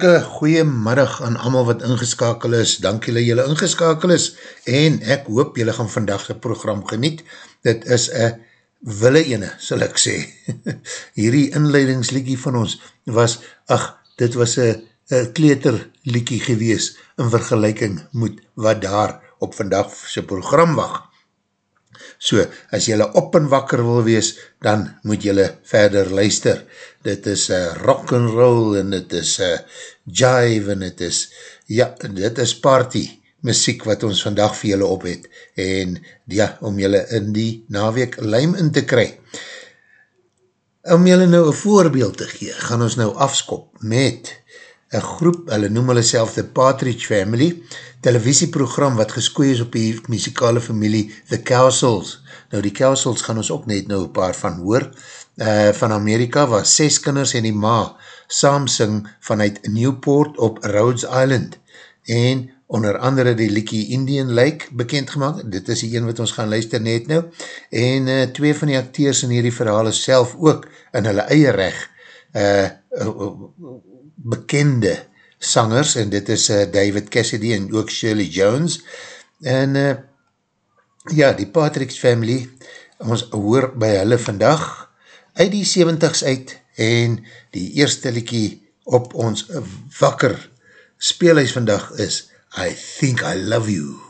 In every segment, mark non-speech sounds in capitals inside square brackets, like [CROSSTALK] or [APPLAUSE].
hartelike goeiemiddag aan allemaal wat ingeskakel is. Dank julle julle ingeskakel is en ek hoop julle gaan vandag die program geniet. Dit is een wille ene, sal ek sê. [LAUGHS] Hierdie inleidingsliekie van ons was, ach, dit was een kleterliekie gewees in vergelijking met wat daar op vandag sy program wacht. So, as jylle op en wakker wil wees, dan moet jylle verder luister. Dit is uh, rock and roll en dit is uh, jive en dit is, ja, dit is party muziek wat ons vandag vir jylle op het. En ja, om jylle in die naweek lijm in te kry. Om jylle nou een voorbeeld te gee, gaan ons nou afskop met een groep, hulle noem hulle self The Partridge Family, televisieprogram wat geskooi is op die muzikale familie The Castles. Nou die Castles gaan ons ook net nou een paar van hoor. Uh, van Amerika waar ses kinders en die ma saam sing vanuit Newport op Rhodes Island en onder andere die Likie Indian Lake bekendgemaak, dit is die een wat ons gaan luister net nou, en uh, twee van die acteurs in hierdie verhaal is self ook in hulle eie recht uh, uh, bekende sangers, en dit is uh, David Cassidy en ook Shirley Jones, en uh, ja, die Patrick's Family, ons hoor by hulle vandag, uit die 70s uit, en die eerste liekie op ons wakker speelhuis vandag is I Think I Love You.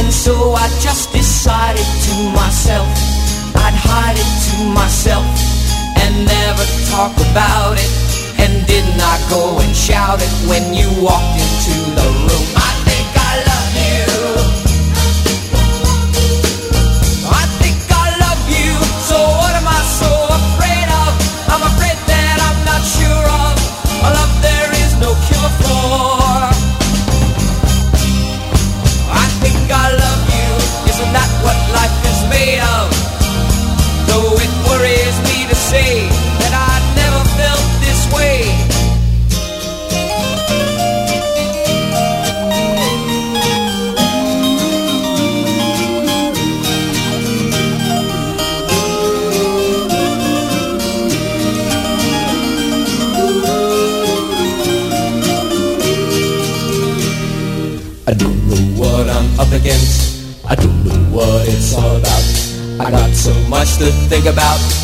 and so I just decided to myself I'd hide it to myself and never talk about it. And did not go and shout it when you walked into the room. I to think about.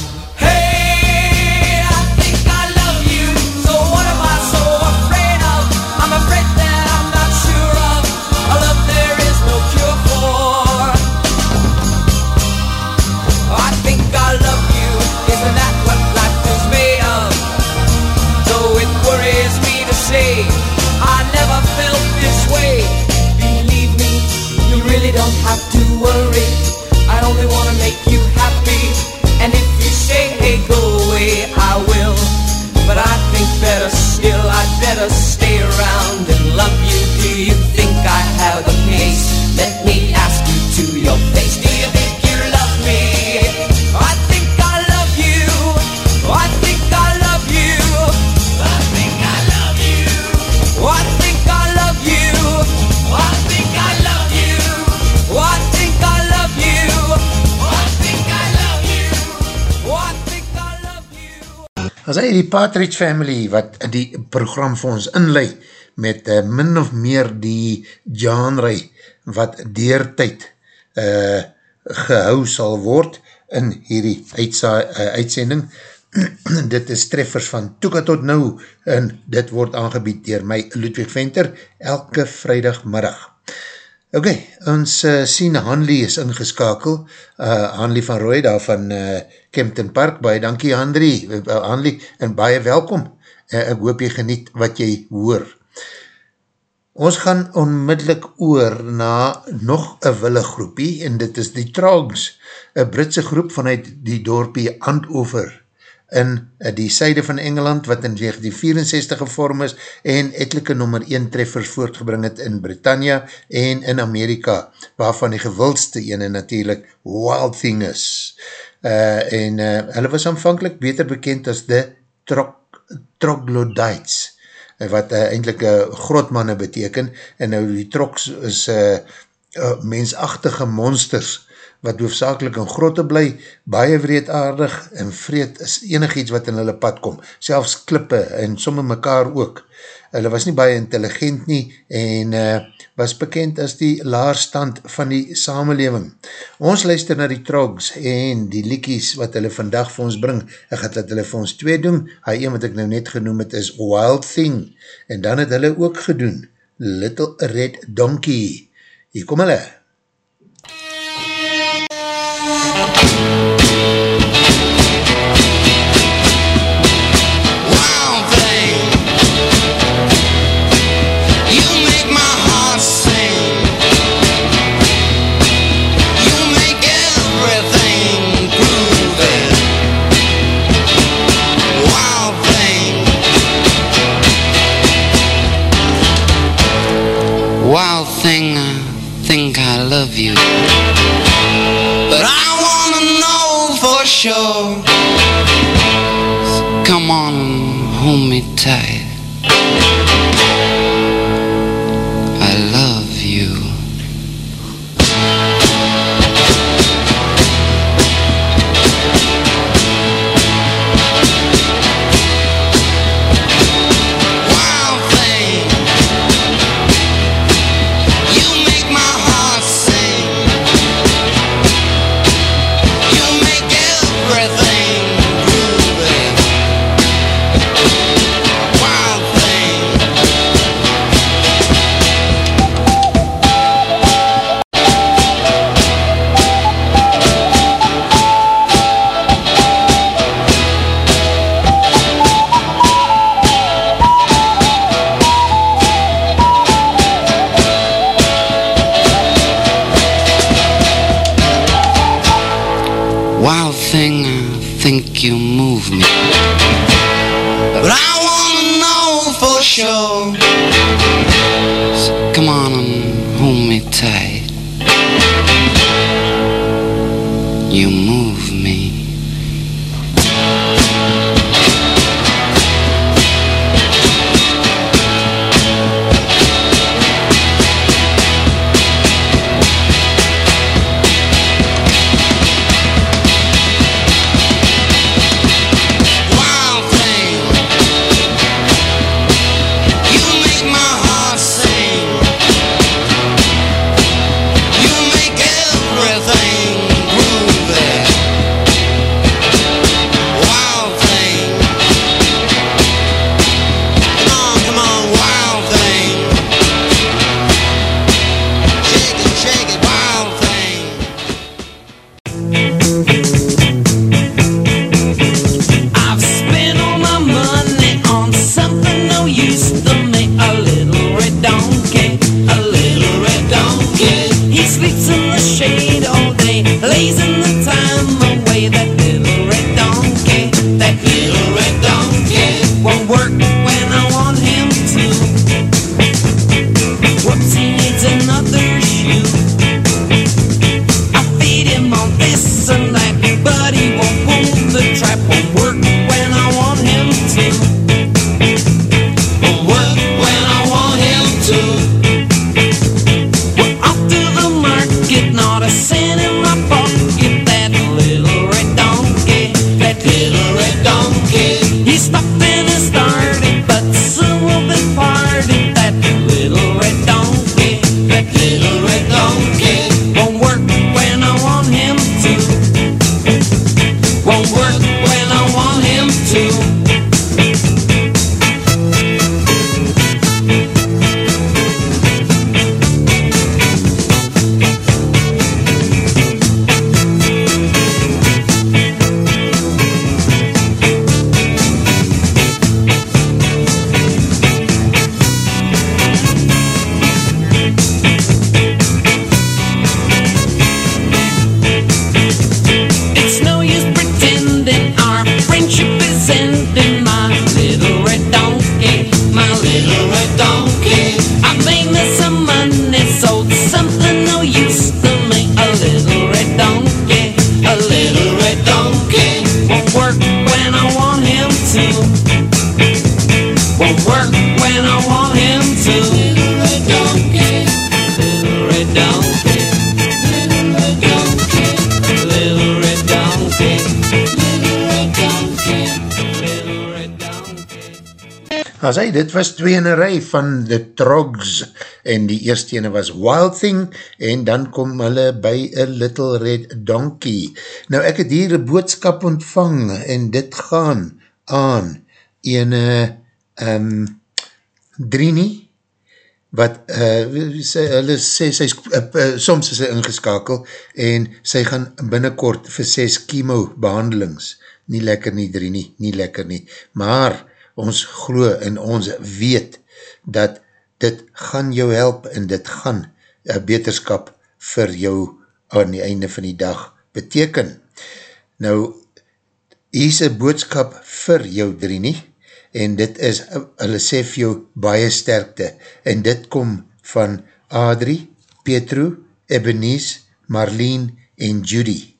Partridge Family wat die program vir ons inlei met uh, min of meer die genre wat deertijd uh, gehou sal word in hierdie uitsa, uh, uitsending. [CLEARS THROAT] dit is treffers van Toeka tot nou en dit word aangebied dier my Ludwig Venter elke vrijdagmiddag. Ok, ons uh, sien Hanley is ingeskakel, uh, Hanley van Roy daar van uh, Kempton Park, baie dankie Hanley, uh, Hanley en baie welkom, uh, ek hoop jy geniet wat jy hoor. Ons gaan onmiddellik oor na nog een wille groepie en dit is die Trogs, een Britse groep vanuit die dorpie Andover in eh, die syde van Engeland wat in 1964 gevorm is en etelike nummer 1 treffers voortgebring het in Britannia en in Amerika waarvan die gewildste ene natuurlijk Wild Thing is. Uh, en uh, hulle was aanvankelijk beter bekend as de Troglodytes. Trog wat uh, eindelijk uh, grotmanne beteken, en nou die troks is uh, uh, mensachtige monsters, wat hoofdzakelik in grotte bly, baie wreedaardig, en vreed is enig iets wat in hulle pad kom, selfs klippe, en somme mekaar ook. Hulle was nie baie intelligent nie, en uh, was bekend as die laarstand van die samenleving. Ons luister na die trogs en die liekies wat hulle vandag vir ons bring. Ek gaat dat hulle vir ons twee doen. Hy een wat ek nou net genoem het is Wild Thing. En dan het hulle ook gedoen Little Red Donkey. Hier kom hulle. to. Wild thing, I think I love you. But I wanna know for sure. So come on, hold me tight. As hy, dit was twee in een rij van The Trogs en die eerste ene was Wild Thing en dan kom hulle by A Little Red Donkey. Nou ek het hier een boodskap ontvang en dit gaan aan ene um, Drini wat uh, sy, hulle sê, sy, uh, uh, soms is sy ingeskakel en sy gaan binnenkort vir 6 chemo behandelings, nie lekker nie Drini, nie lekker nie, maar ons glo en ons weet dat dit gaan jou help en dit gaan een beterskap vir jou aan die einde van die dag beteken. Nou, hier is een boodskap vir jou drie en dit is, hulle sê vir jou baie sterkte, en dit kom van Adrie, Petru, Ebenezer, Marlene en Judy.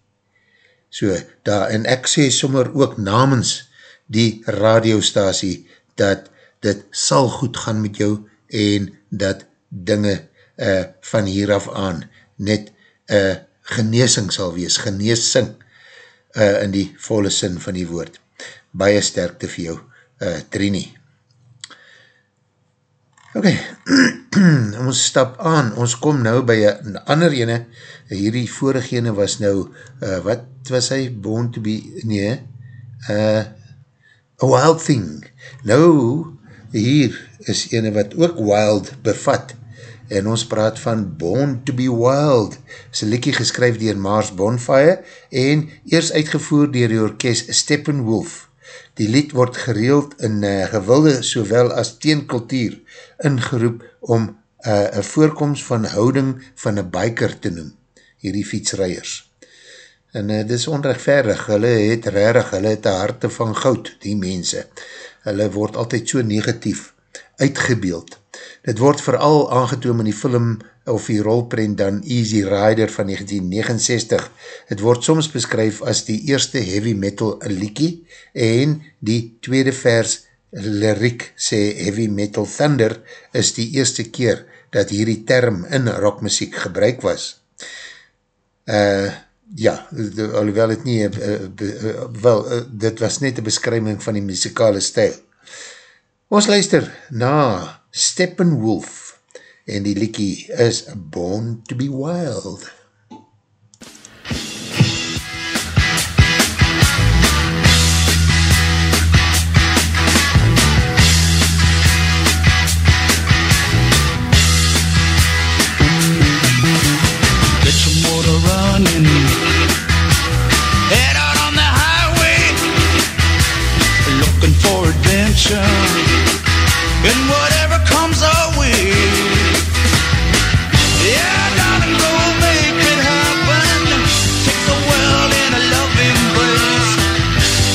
So, daar, en ek sê sommer ook namens die radiostasie, dat dit sal goed gaan met jou, en dat dinge uh, van hieraf aan net uh, geneesing sal wees, geneesing uh, in die volle sin van die woord. Baie sterkte vir jou, uh, Trini. Ok, [CLEARS THROAT] ons stap aan, ons kom nou by een ander ene, hierdie vorige ene was nou, uh, wat was hy, born to be, nee, uh, a wild thing. Nou, hier is ene wat ook wild bevat, en ons praat van Born to be Wild, is een liekie geskryf dier Mars Bonfire, en eers uitgevoer dier die orkest Steppenwolf. Die lied word gereeld in uh, gewilde sowel as teenkultuur ingeroep om uh, een voorkomst van houding van een biker te noem, hierdie fietsrijers. En uh, dit is onrechtverig, hulle het rarig, hulle het een harte van goud, die mense. Hulle word altyd so negatief uitgebeeld. Dit word vooral aangetoom in die film of die rolprint dan Easy Rider van 1969. Het word soms beskryf as die eerste heavy metal liekie en die tweede vers lyriek sê heavy metal thunder is die eerste keer dat hierdie term in rockmusiek gebruik was. Uh, ja, alhoewel het nie, uh, uh, wel, uh, dit was net een beskryming van die muzikale stijl. Ons luister na Steppenwolf en die liekie is Born to be Wild. Get your motor running. Adventure. And whatever comes our way. Yeah, darling, go make it happen. Take the world in a loving embrace.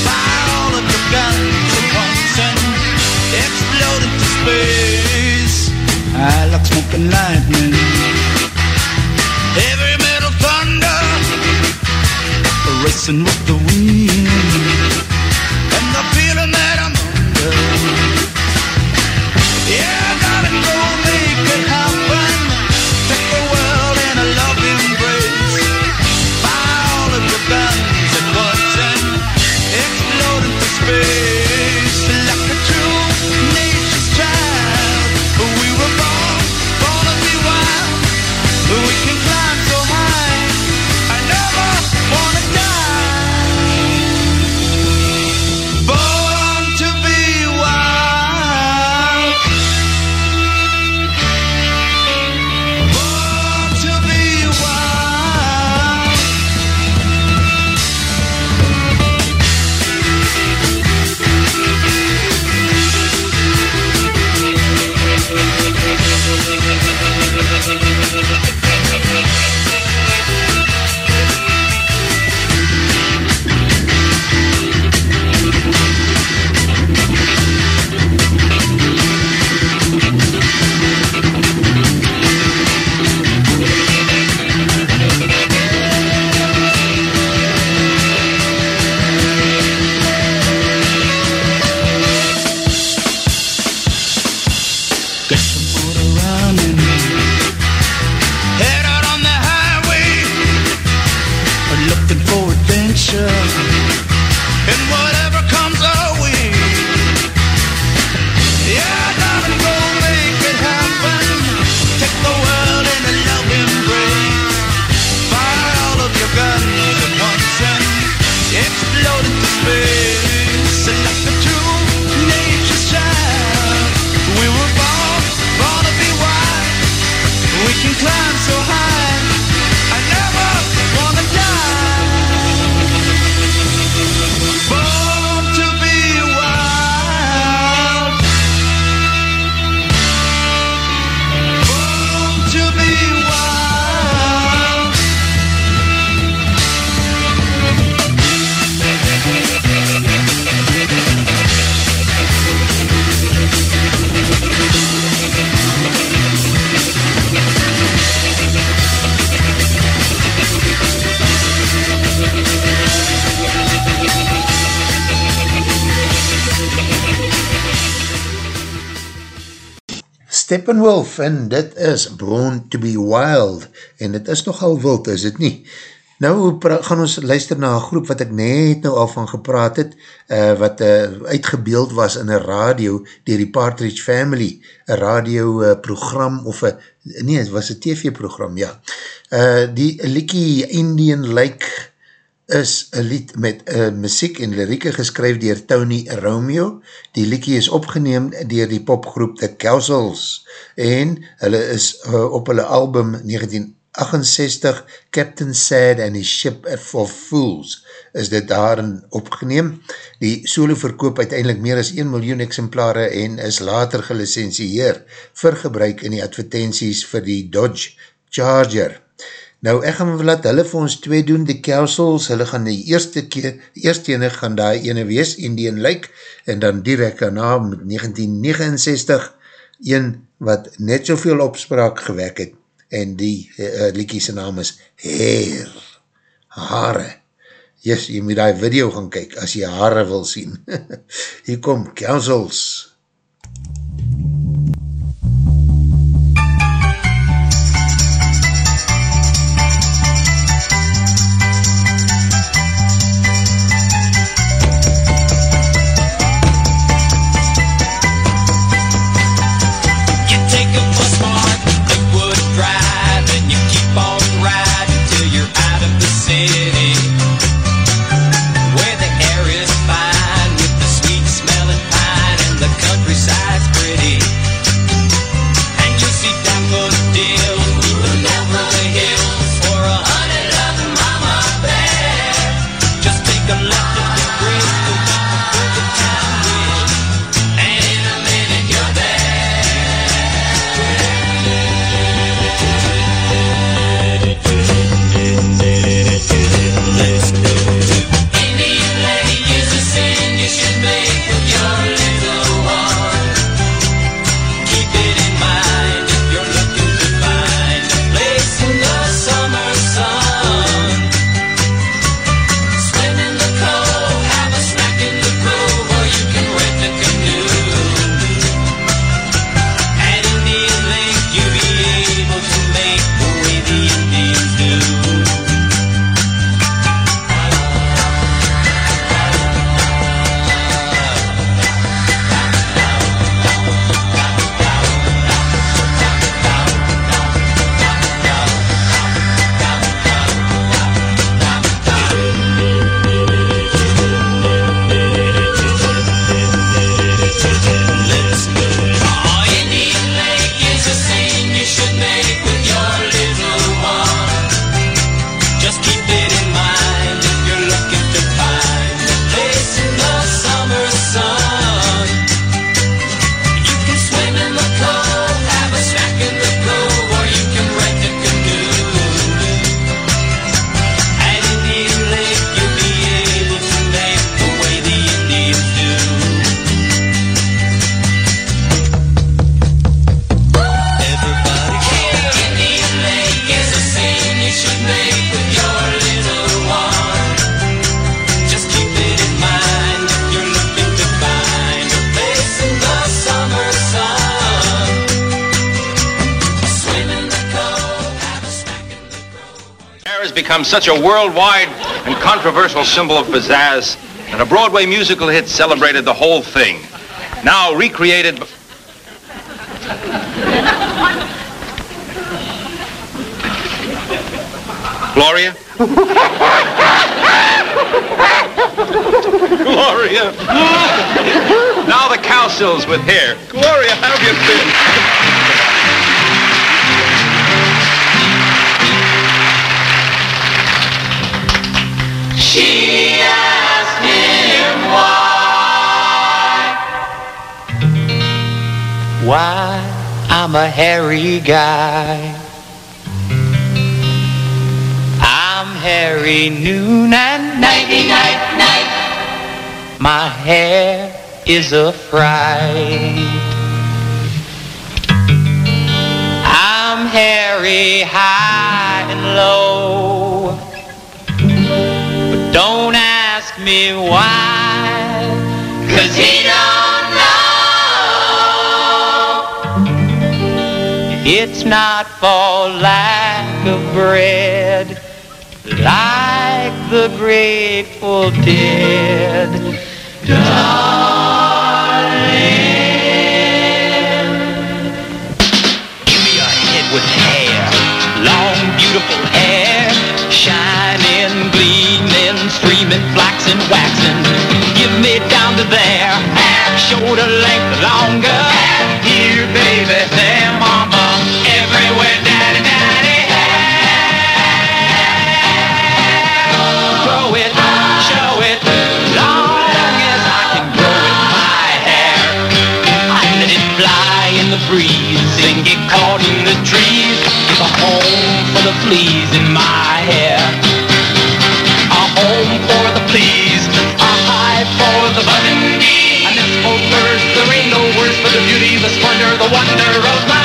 Fire all of your guns at once and explode into space. I like smoking lightning. Heavy metal thunder Racing with the wind Steppenwolf en dit is Born to be Wild en dit is nogal wild, is dit nie? Nou gaan ons luister na een groep wat ek net nou al van gepraat het, uh, wat uh, uitgebeeld was in een radio dier die Partridge Family, een radio uh, program of een, nee, het was een TV program, ja. Uh, die Likie Indian Lake is een lied met uh, muziek en lirieke geskryf dier Tony Romeo. Die liedje is opgeneem dier die popgroep The Kelsels en hulle is uh, op hulle album 1968 Captain Sad and his Ship of Fools is dit daarin opgeneem. Die solo verkoop uiteindelik meer as 1 miljoen exemplare en is later gelicensieer vir gebruik in die advertenties vir die Dodge Charger. Nou, ek gaan laat hulle vir ons twee doen, die Kelsels, hulle gaan die eerste keer, die eerste ene gaan die ene wees, Indian Lake, en dan direct daarna met 1969, een wat net soveel opspraak gewek het, en die uh, liekie sy naam is Hair, Hare. Yes, jy moet die video gaan kyk, as jy hare wil sien. [LAUGHS] Hier kom Kelsels. Kelsels. Such a worldwide and controversial symbol of pizzazz that a Broadway musical hit celebrated the whole thing. Now recreated... Gloria? Gloria! now the cowsills with hair. Gloria, how have you been? She asked him why. Why I'm a hairy guy. I'm hairy noon and nighty night night. My hair is a fright. I'm hairy high and low. Me why, cause he don't know. It's not for lack of bread, like the grateful dead. Give me a head with hair, long, beautiful flaxen, waxing. Give me down to there, shoulder length longer. Here, baby, there, mama, everywhere, daddy, daddy. Grow it, show it, long as I can grow it, my hair. I let it fly in the breeze and get caught in the trees. Give a home for the fleas in my hair. The splendor, the wonder of my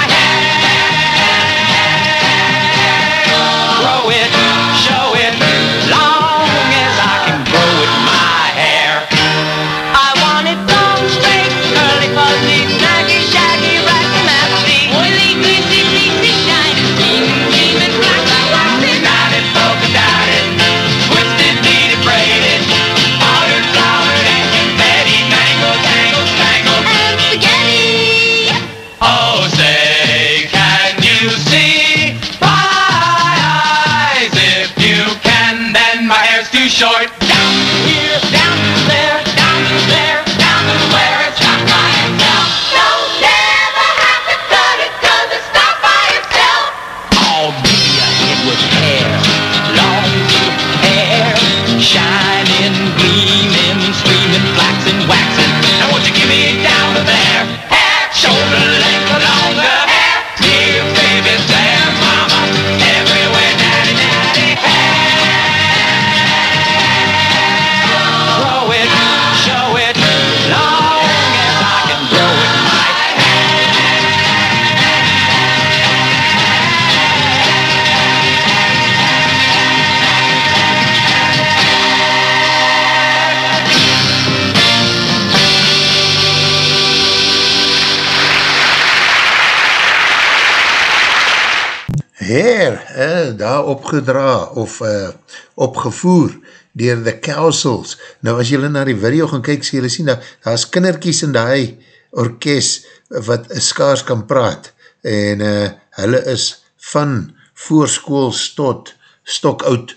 opgedra of uh, opgevoer dier The Cowsels. Nou as jylle na die video gaan kyk, sê jylle sien, daar, daar is kinderkies in die orkest wat skaars kan praat en uh, hulle is van voorskools tot stokoud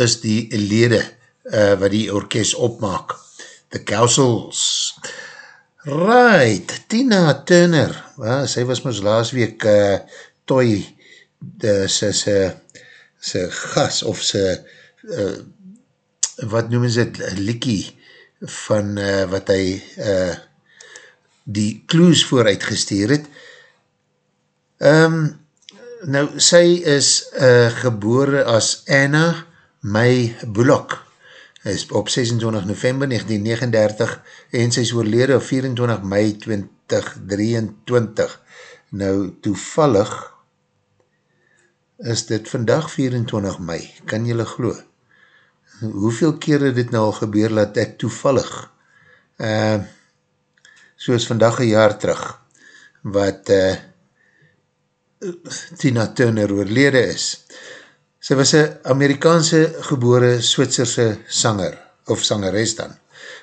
is die lede uh, wat die orkest opmaak. The Cowsels. Right, Tina Turner, well, sy was ons laas week uh, toy de, sy, sy, sy gas of sy uh, wat noem is het, liekie van uh, wat hy uh, die clues vooruit gesteer het. Um, nou, sy is uh, gebore as Anna May Bullock, is op 26 november 1939 en sy is oorlede op 24 mei 2023. Nou, toevallig is dit vandag 24 mei, kan jylle glo? Hoeveel keer het dit nou al gebeur dat ek toevallig, uh, soos vandag een jaar terug, wat uh, Tina Turner oorlede is. Sy was een Amerikaanse gebore Switserse sanger, of sangeres dan,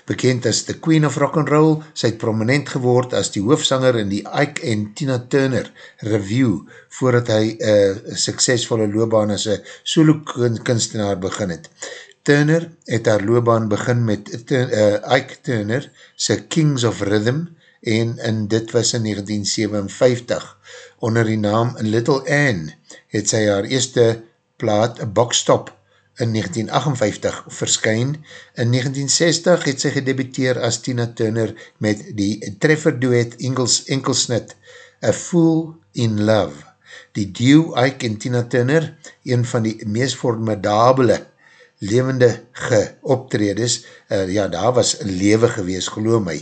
bekend as The Queen of Rock'n'Roll, sy het prominent geword as die hoofsanger in die Ike en Tina Turner review, voordat hy een uh, suksesvolle loopbaan as een solo kunstenaar begin het. Turner het haar loopbaan begin met uh, Ike Turner, sy Kings of Rhythm, en, en dit was in 1957. Onder die naam Little Anne het sy haar eerste plaat, Boxstop, in 1958 verskyn. In 1960 het sy gedebuteer as Tina Turner met die trefferduet Engels enkelsnit A Fool in Love. Die duo Ike en Tina Turner, een van die meest formidabele levendige optredes, uh, ja, daar was lewe gewees, geloof my,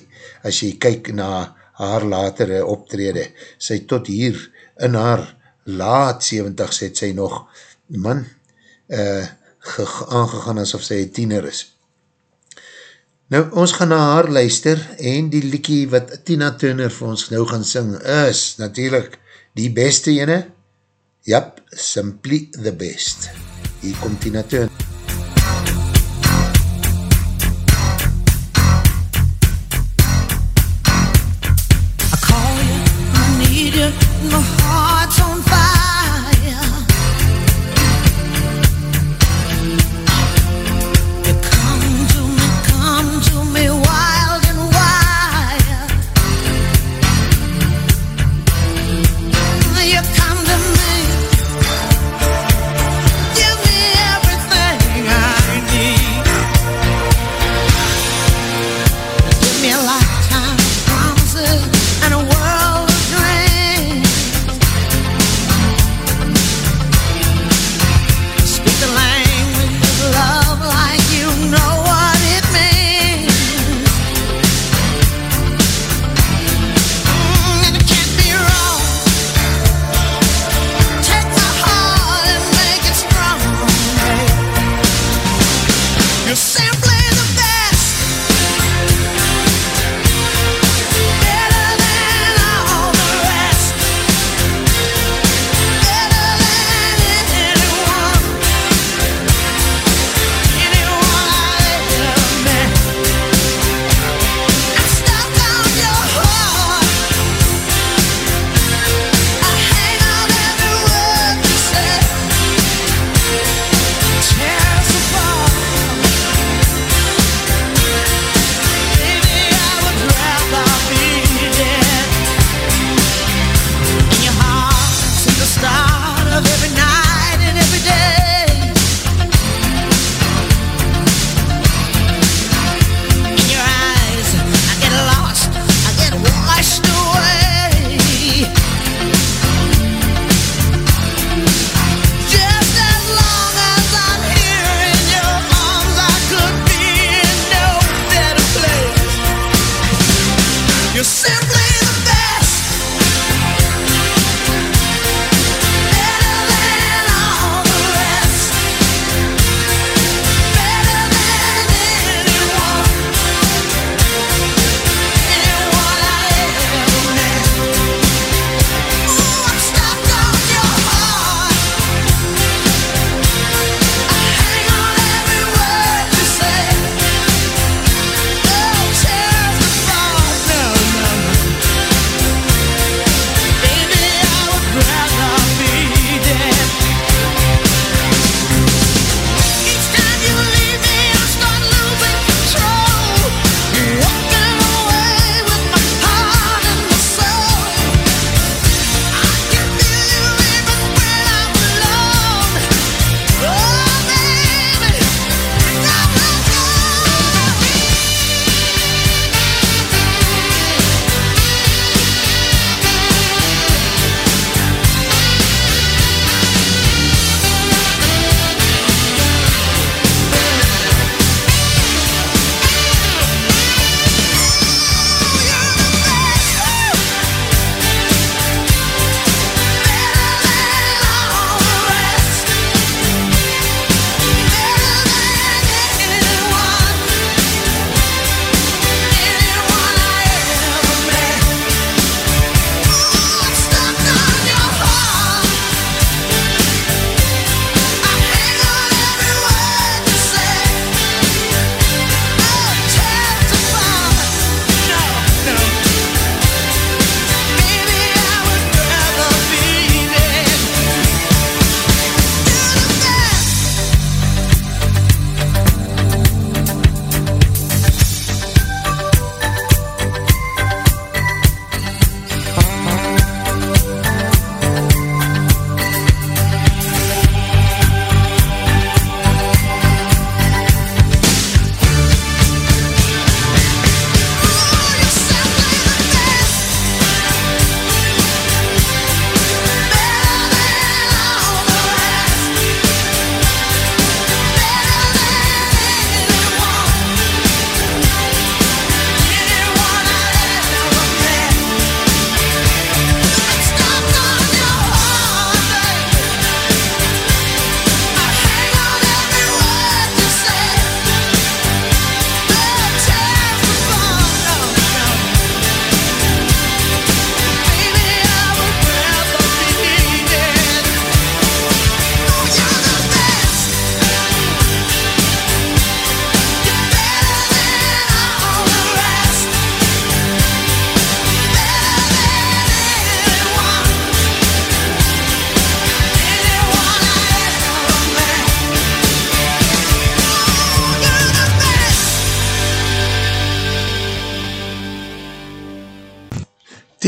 as jy kyk na haar latere optrede, sy tot hier in haar laat 70 het sy nog, man, uh, aangegaan asof sy een tiener is. Nou, ons gaan na haar luister en die liekie wat Tina Turner vir ons nou gaan sing is natuurlijk die beste ene, jap, simply the best. Hier komt Tina Turner.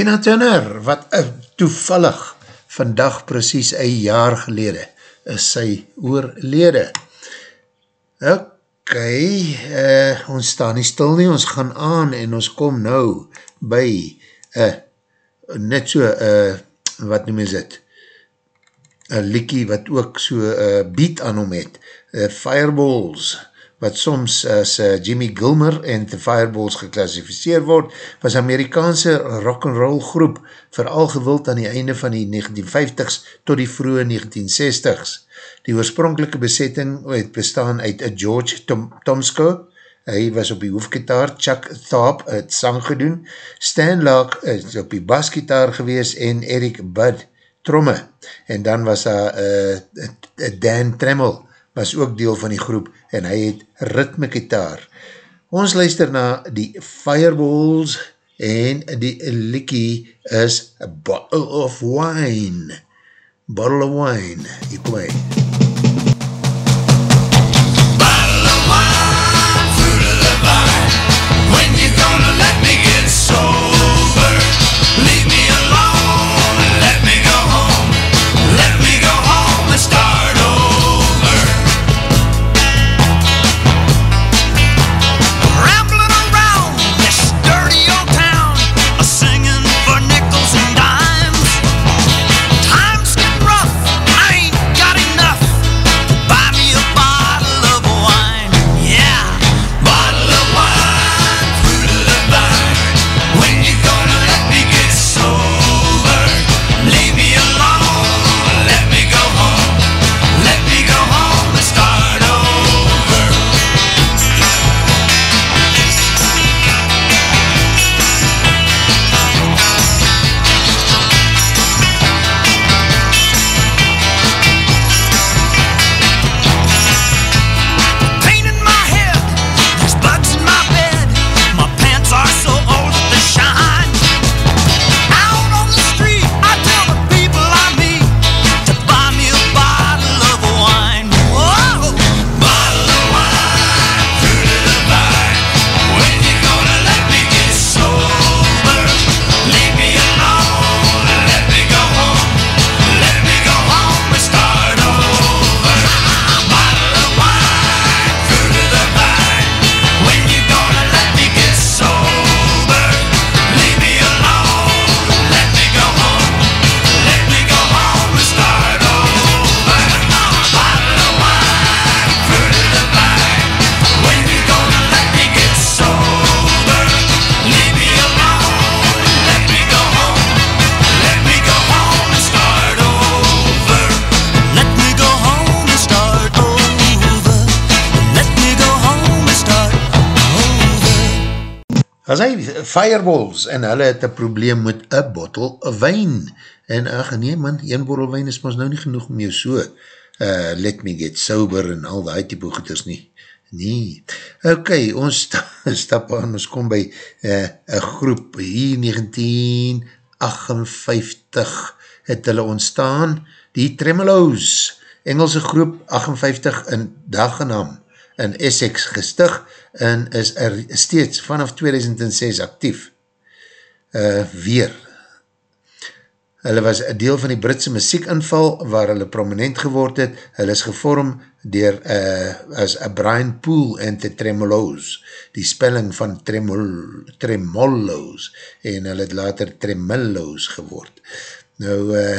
Tina Turner, wat uh, toevallig vandag precies een jaar gelede is sy oorlede. Ok, uh, ons staan nie stil nie, ons gaan aan en ons kom nou by uh, net so, uh, wat noem is het, een liekie wat ook so uh, beat aan hom het, uh, Fireballs, wat soms as uh, Jimmy Gilmer en The Fireballs geklassificeer word, was Amerikaanse rock'n'roll groep, vooral gewild aan die einde van die 1950s tot die vroege 1960s. Die oorspronkelike besetting het bestaan uit George Tom Tomsko, hy was op die hoefgitaar, Chuck Tharp het sang gedoen, Stan Locke is op die basgitaar gewees en Eric Budd tromme, en dan was daar uh, Dan Tremmel, was ook deel van die groep, en hy het ritme gitaar. Ons luister na die Fireballs, en die likkie is a bottle of wine. Bottle of wine, hier kom hy. When you gonna let me get sober? As hy fireballs en hulle het een probleem met een bottle wijn. En ach nee man, een bottle wijn is ons nou nie genoeg om jou so uh, let me get sober en al die type goeders nie. Nee. Ok, ons sta, [LAUGHS] stap aan, ons kom by uh, een groep hier 1958 het hulle ontstaan, die Tremolos, Engelse groep 58 in Dagenham in Essex gestig en is er steeds vanaf 2006 actief. Uh, weer. Hulle was een deel van die Britse muziekinval waar hulle prominent geword het. Hulle is gevorm dier uh, as a Brian Poole en the Tremolos, die spelling van tremol, Tremollos en hulle het later Tremollos geword. Nou, uh,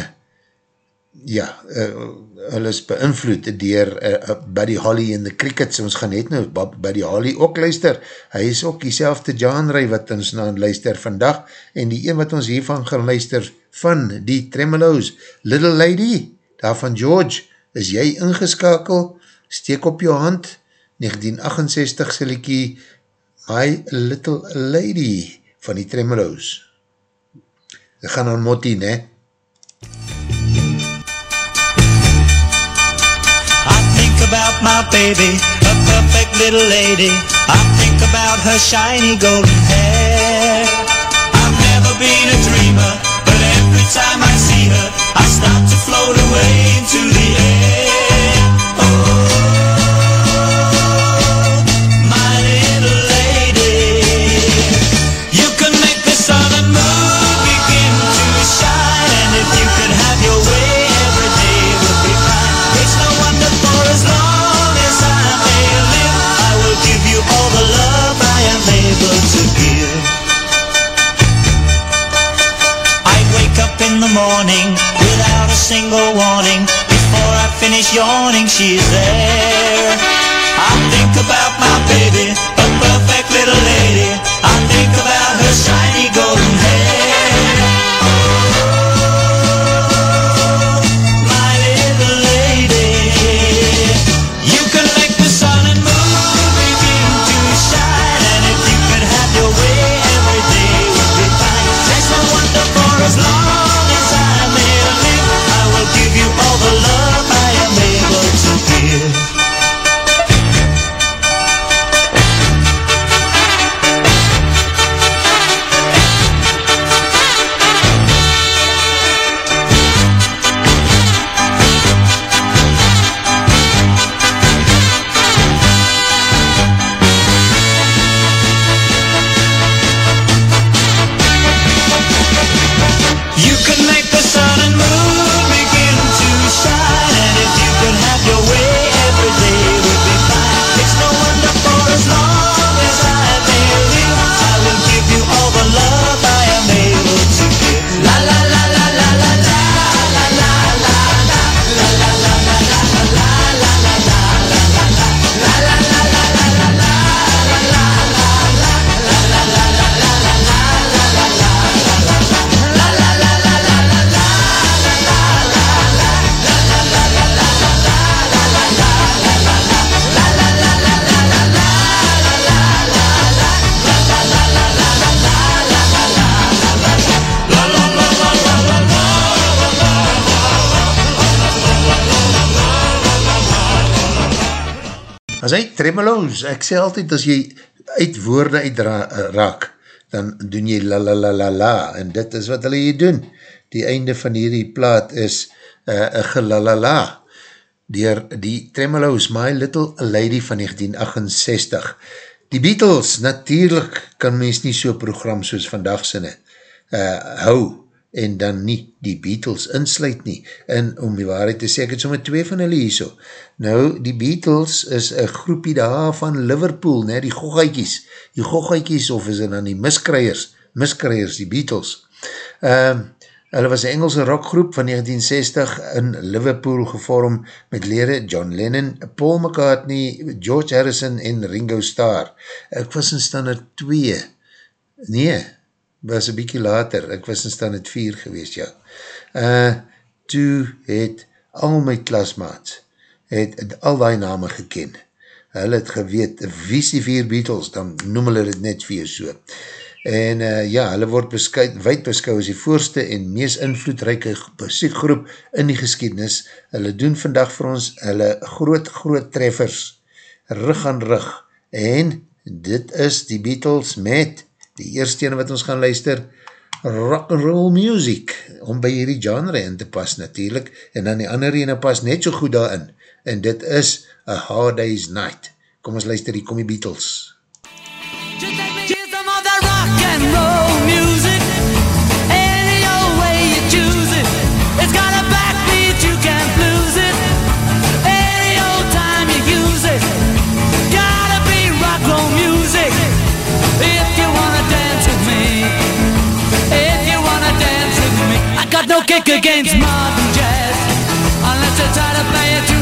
ja, uh, hulle is beïnvloed dier uh, Buddy Holly en the Crickets, ons gaan net nou Buddy Holly ook luister, hy is ook die selfde genre wat ons na luister vandag, en die een wat ons hiervan gaan luister van die Tremolos, Little Lady, daarvan George, is jy ingeskakel, steek op jou hand, 1968 siliekie, My Little Lady, van die Tremolos. Ek gaan aan Motti, ne? About my baby, a perfect little lady. I think about her shiny golden hair. Tremolos, ek sê altyd as jy uit woorde uitraak, dan doen jy la la la la la, en dit is wat hulle hier doen. Die einde van hierdie plaat is uh, een gelalala, dier die tremolos, My Little Lady van 1968. Die Beatles, natuurlijk kan mens nie so program soos vandag sinne uh, hou, en dan nie die Beatles insluit nie. En om die waarheid te sê, ek het sommer twee van hulle hier so. Nou, die Beatles is een groepie daar van Liverpool, ne, die gogheikies, die gogheikies, of is het dan die miskryers, miskryers, die Beatles. Um, hulle was een Engelse rockgroep van 1960 in Liverpool gevorm met lere John Lennon, Paul McCartney, George Harrison en Ringo Starr. Ek was in standaard 2. Nee, was een bykie later, ek was in standaard 4 geweest, ja. Uh, toe het al my klasmaats, het, het al die name geken. Hulle het geweet, wie is die vier Beatles, dan noem hulle het net vier so. En uh, ja, hulle word beskou, wijd beskou as die voorste en mees invloedrijke muziekgroep in die geschiedenis. Hulle doen vandag vir ons hulle groot, groot treffers, rug aan rug. En dit is die Beatles met die eerste ene wat ons gaan luister, rock and roll music, om by hierdie genre in te pas natuurlijk, en dan die ander ene pas net so goed daarin, en dit is A Hard Day's Night. Kom ons luister, hier kom die Beatles. Just let me hear some of that rock and roll kick against modern jazz unless you're tired of playing.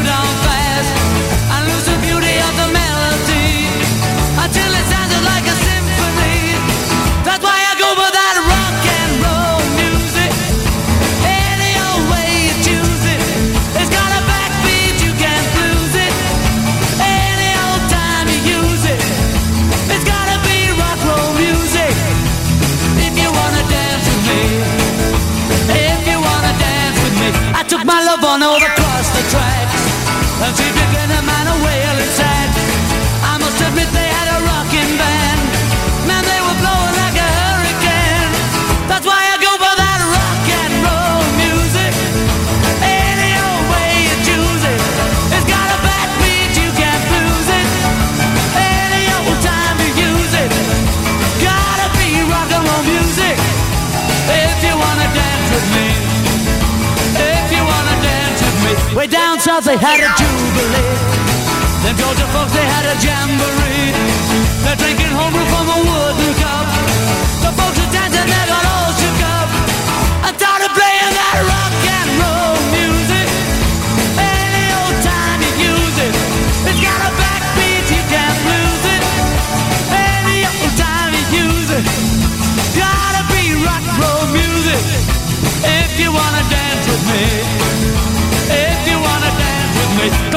Down they had a jubilee. Them Georgia folks, they had a jamboree. They're drinking homebrew from a wooden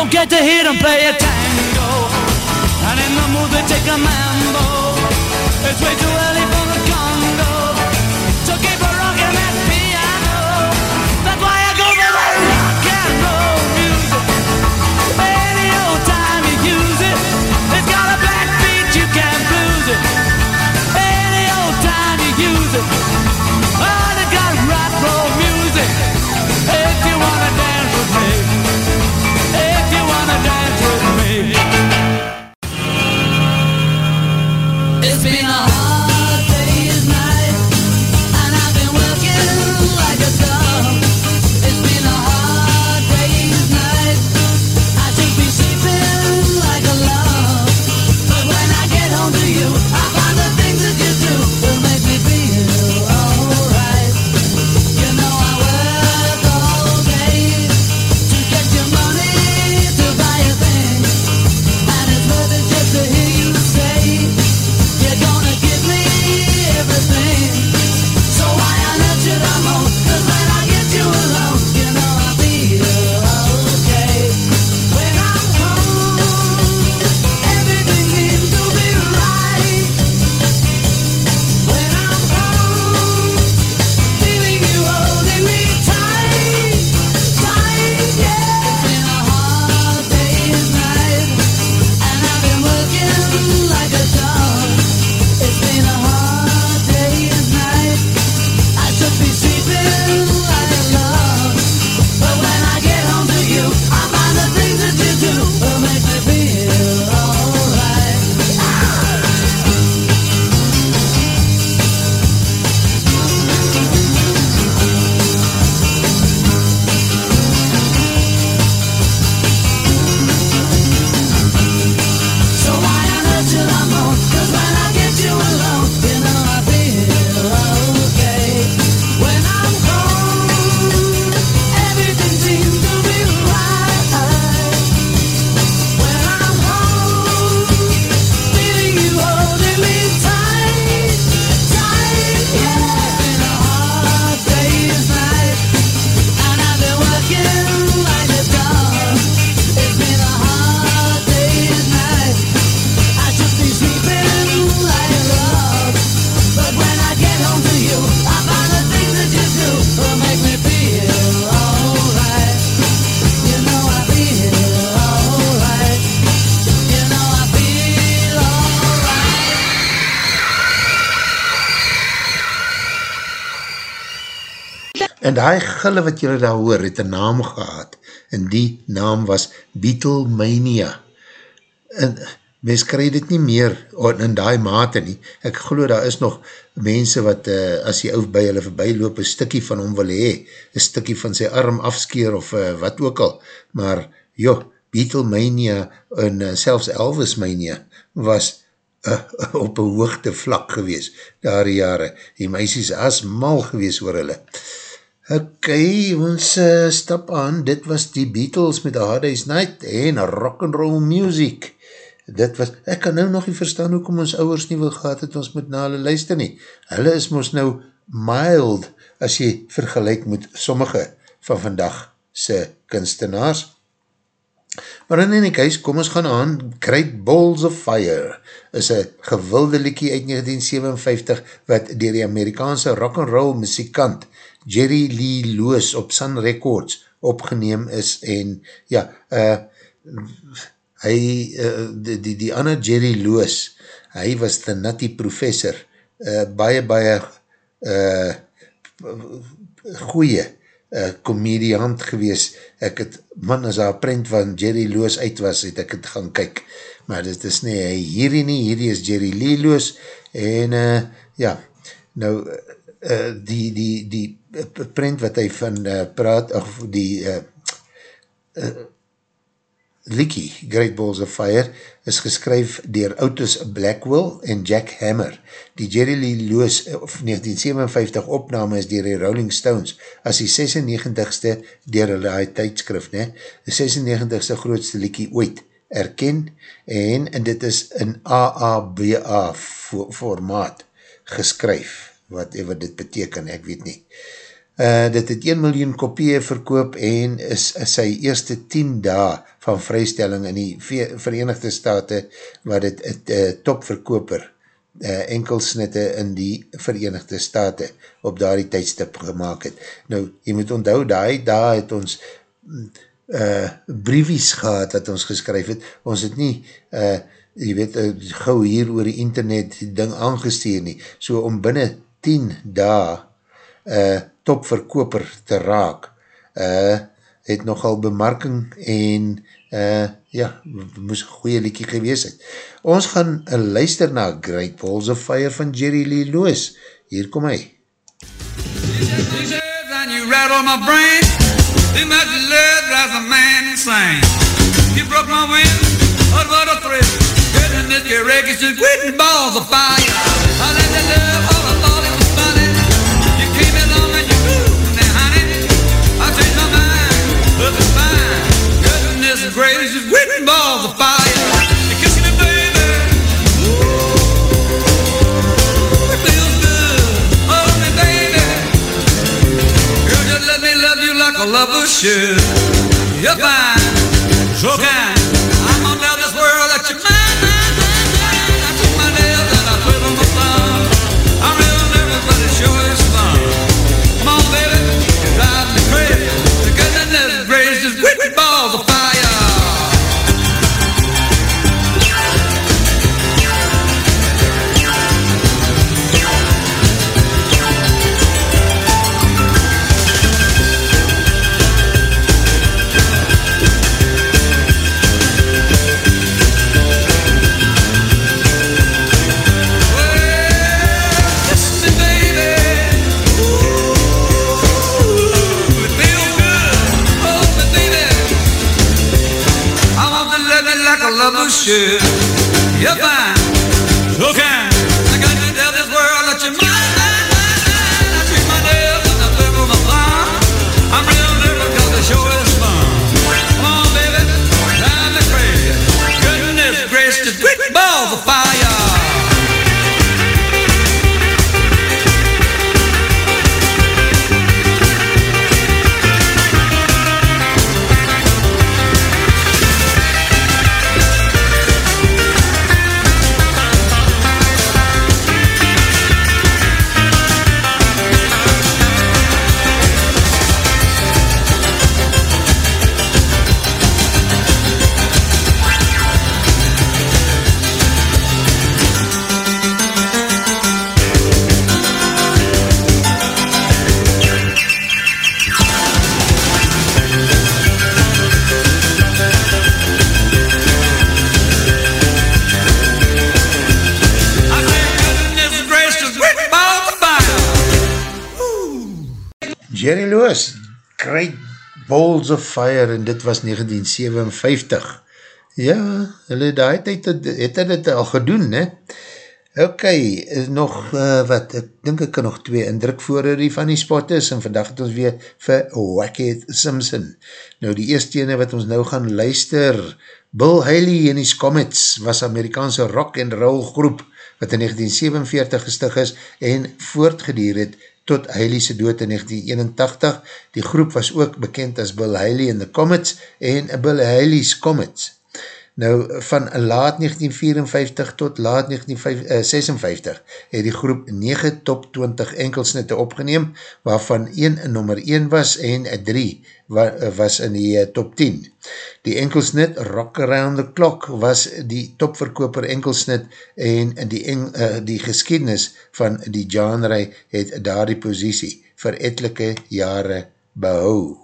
get to hear them play a tango. And in the mood they take a mambo. It's way too early Die gille wat julle daar hoor, het een naam gehad. En die naam was Beatlemania. En mens krijg dit nie meer in, die mate nie. Ek geloof daar is nog mense wat, uh, as die ou by hulle voorbij loop, een stikkie van hom wil hee, een stikkie van sy arm afskeer of uh, wat ook al. Maar, joh, Beatlemania en uh, selfs Elvismania was uh, [LAUGHS] op een hoogte vlak gewees, daar die jare. Die meisies as mal gewees oor hulle. Ok, ons uh, stap aan, dit was die Beatles met Hard Day's Night en rock'n'roll music. Dit was, ek kan nou nog nie verstaan hoekom ons ouwers nie wil gehad het, ons moet na hulle luister nie. Hulle is ons nou mild, as jy vergelijk met sommige van vandag se kunstenaars. Maar in die huis, kom ons gaan aan, Great Balls of Fire is een gewilde liekie uit 1957 wat dier die Amerikaanse rock'n'roll muzikant Jerry Lee Lewis op Sun Records opgeneem is en ja, uh, hy, uh, die, die, die ander Jerry Lewis, hy was the nutty professor, uh, baie, baie uh, goeie uh, comediant gewees, ek het, man, as daar print van Jerry Lewis uit was, het ek het gaan kyk, maar dit is nie, hy hierdie nie, hierdie is Jerry Lee Lewis, en uh, ja, nou, uh, die, die, die print wat hy van uh, praat, of die uh, uh, Likie, Great Balls of Fire, is geskryf dier Otis Blackwell en Jack Hammer. Die Jerry Lee Lewis of 1957 opname is dier die Rolling Stones as die 96ste dier hulle tijdskrif, ne? die 96ste grootste Likie ooit erken en, en dit is in AABA formaat geskryf, wat wat dit beteken, ek weet nie. Uh, dit het 1 miljoen kopieën verkoop en is, is sy eerste 10 dae van vrystelling in die Ve Verenigde Staten waar dit het uh, topverkoper uh, enkelsnitte in die Verenigde Staten op daar die tijdstip gemaakt het. Nou, jy moet onthou, daai daar het ons uh, briefies gehad wat ons geskryf het, ons het nie uh, jy weet, uh, gauw hier oor die internet die ding aangesteer nie, so om binnen 10 dae uh, topverkoper te raak, uh, het nogal bemarking en uh, ja, moes goeie liekie gewees het. Ons gaan luister na Great Balls of Fire van Jerry Lee Lewis. Hier kom hy. You rattle my brain Too much love drives a man insane You broke my will, what what a thrill Goodness, this your wreckage is quitting balls of fire I let you love good, oh, hold me baby. Girl, just let me love you like a lover should. You're fine, so kind. A lover Jerry Lewis, Great Balls of Fire, en dit was 1957. Ja, hulle die tijd het, het hy dit al gedoen, ne? Ok, nog uh, wat, ek dink ek kan nog twee indrukvoere die van die spot is, en vandag het ons weer vir Wackhead Simpson. Nou die eerste ene wat ons nou gaan luister, Bill Haley en die Comets was Amerikaanse rock and roll groep, wat in 1947 gestig is en voortgedier het tot Haley's dood in 1981. Die groep was ook bekend as Bill Haley and the Comets en Bill Haley's Comets. Nou, van laat 1954 tot laat 1956 het die groep 9 top 20 enkelsnitte opgeneem, waarvan 1 nummer 1 was en 3 was in die top 10. Die enkelsnit Rock Around the Clock was die topverkoper enkelsnit en die, eng, uh, die geschiedenis van die genre het daar die posiesie vir etelike jare behou.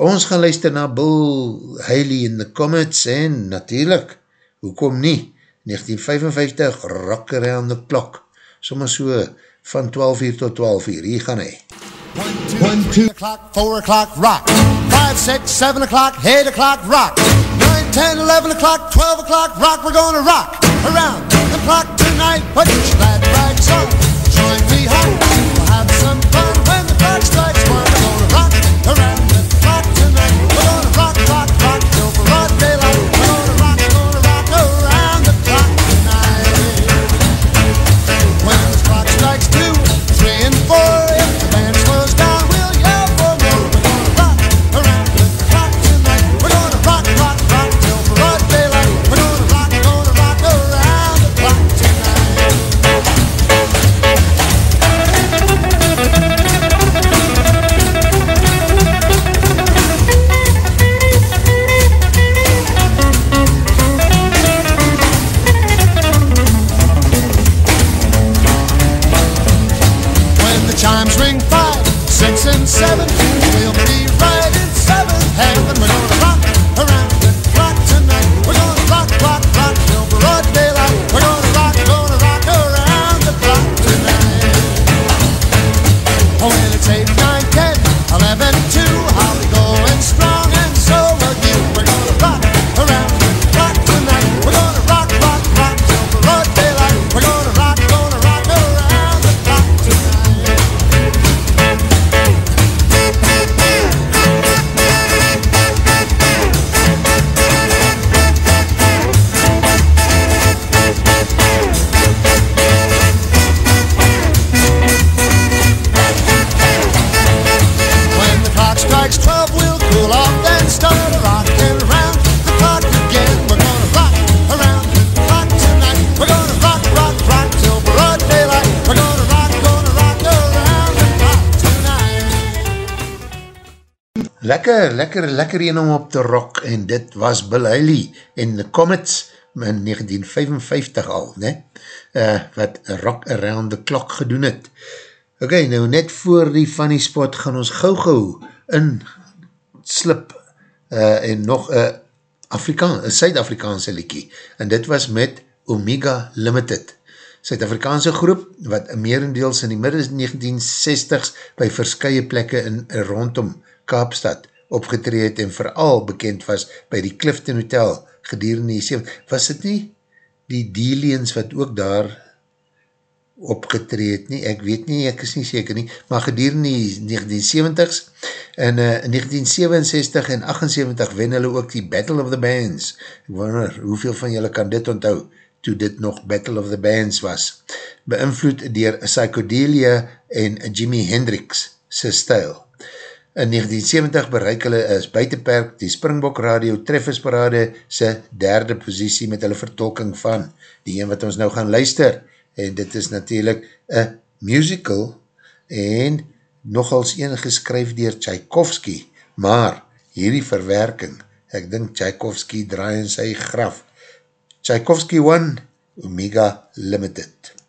Ons gaan luister na Bill Haley in the Comets en natuurlijk, hoekom nie, 1955 Rock Around the Clock, soms so van 12 uur tot 12 uur, hier gaan hy. One, two o'clock, four o'clock, rock. Five, six, seven o'clock, eight o'clock, rock. Nine, ten, eleven o'clock, twelve o'clock, rock. We're gonna rock around the clock tonight. Put your glad Lekker, een om op te rock en dit was Bill Haley en The Comets in 1955 al, ne? Uh, wat Rock Around the Clock gedoen het. Ok, nou net voor die funny spot gaan ons gauw gauw in slip uh, en nog een Afrikaan, een Suid-Afrikaanse liekie en dit was met Omega Limited. Suid-Afrikaanse groep wat meerendeels in die midden 1960s by verskye plekke in rondom Kaapstad opgetree het en vooral bekend was by die Clifton Hotel gedurende die 7. Was dit nie die Delians wat ook daar opgetree het nie, ek weet nie, ek is nie seker nie, maar gedurende die 1970s, en uh, in 1967 en 78 wen hulle ook die Battle of the Bands, ek wonder, hoeveel van julle kan dit onthou, toe dit nog Battle of the Bands was, beïnvloed dier Psychedelia en Jimi Hendrix sy stijl. In 1970 bereik hulle as buitenperk die Springbok Radio Treffers Parade sy derde positie met hulle vertolking van die een wat ons nou gaan luister en dit is natuurlijk een musical en nogals een geskryf dier Tchaikovsky, maar hierdie verwerking, ek dink Tchaikovsky draai in sy graf. Tchaikovsky 1, Omega Limited.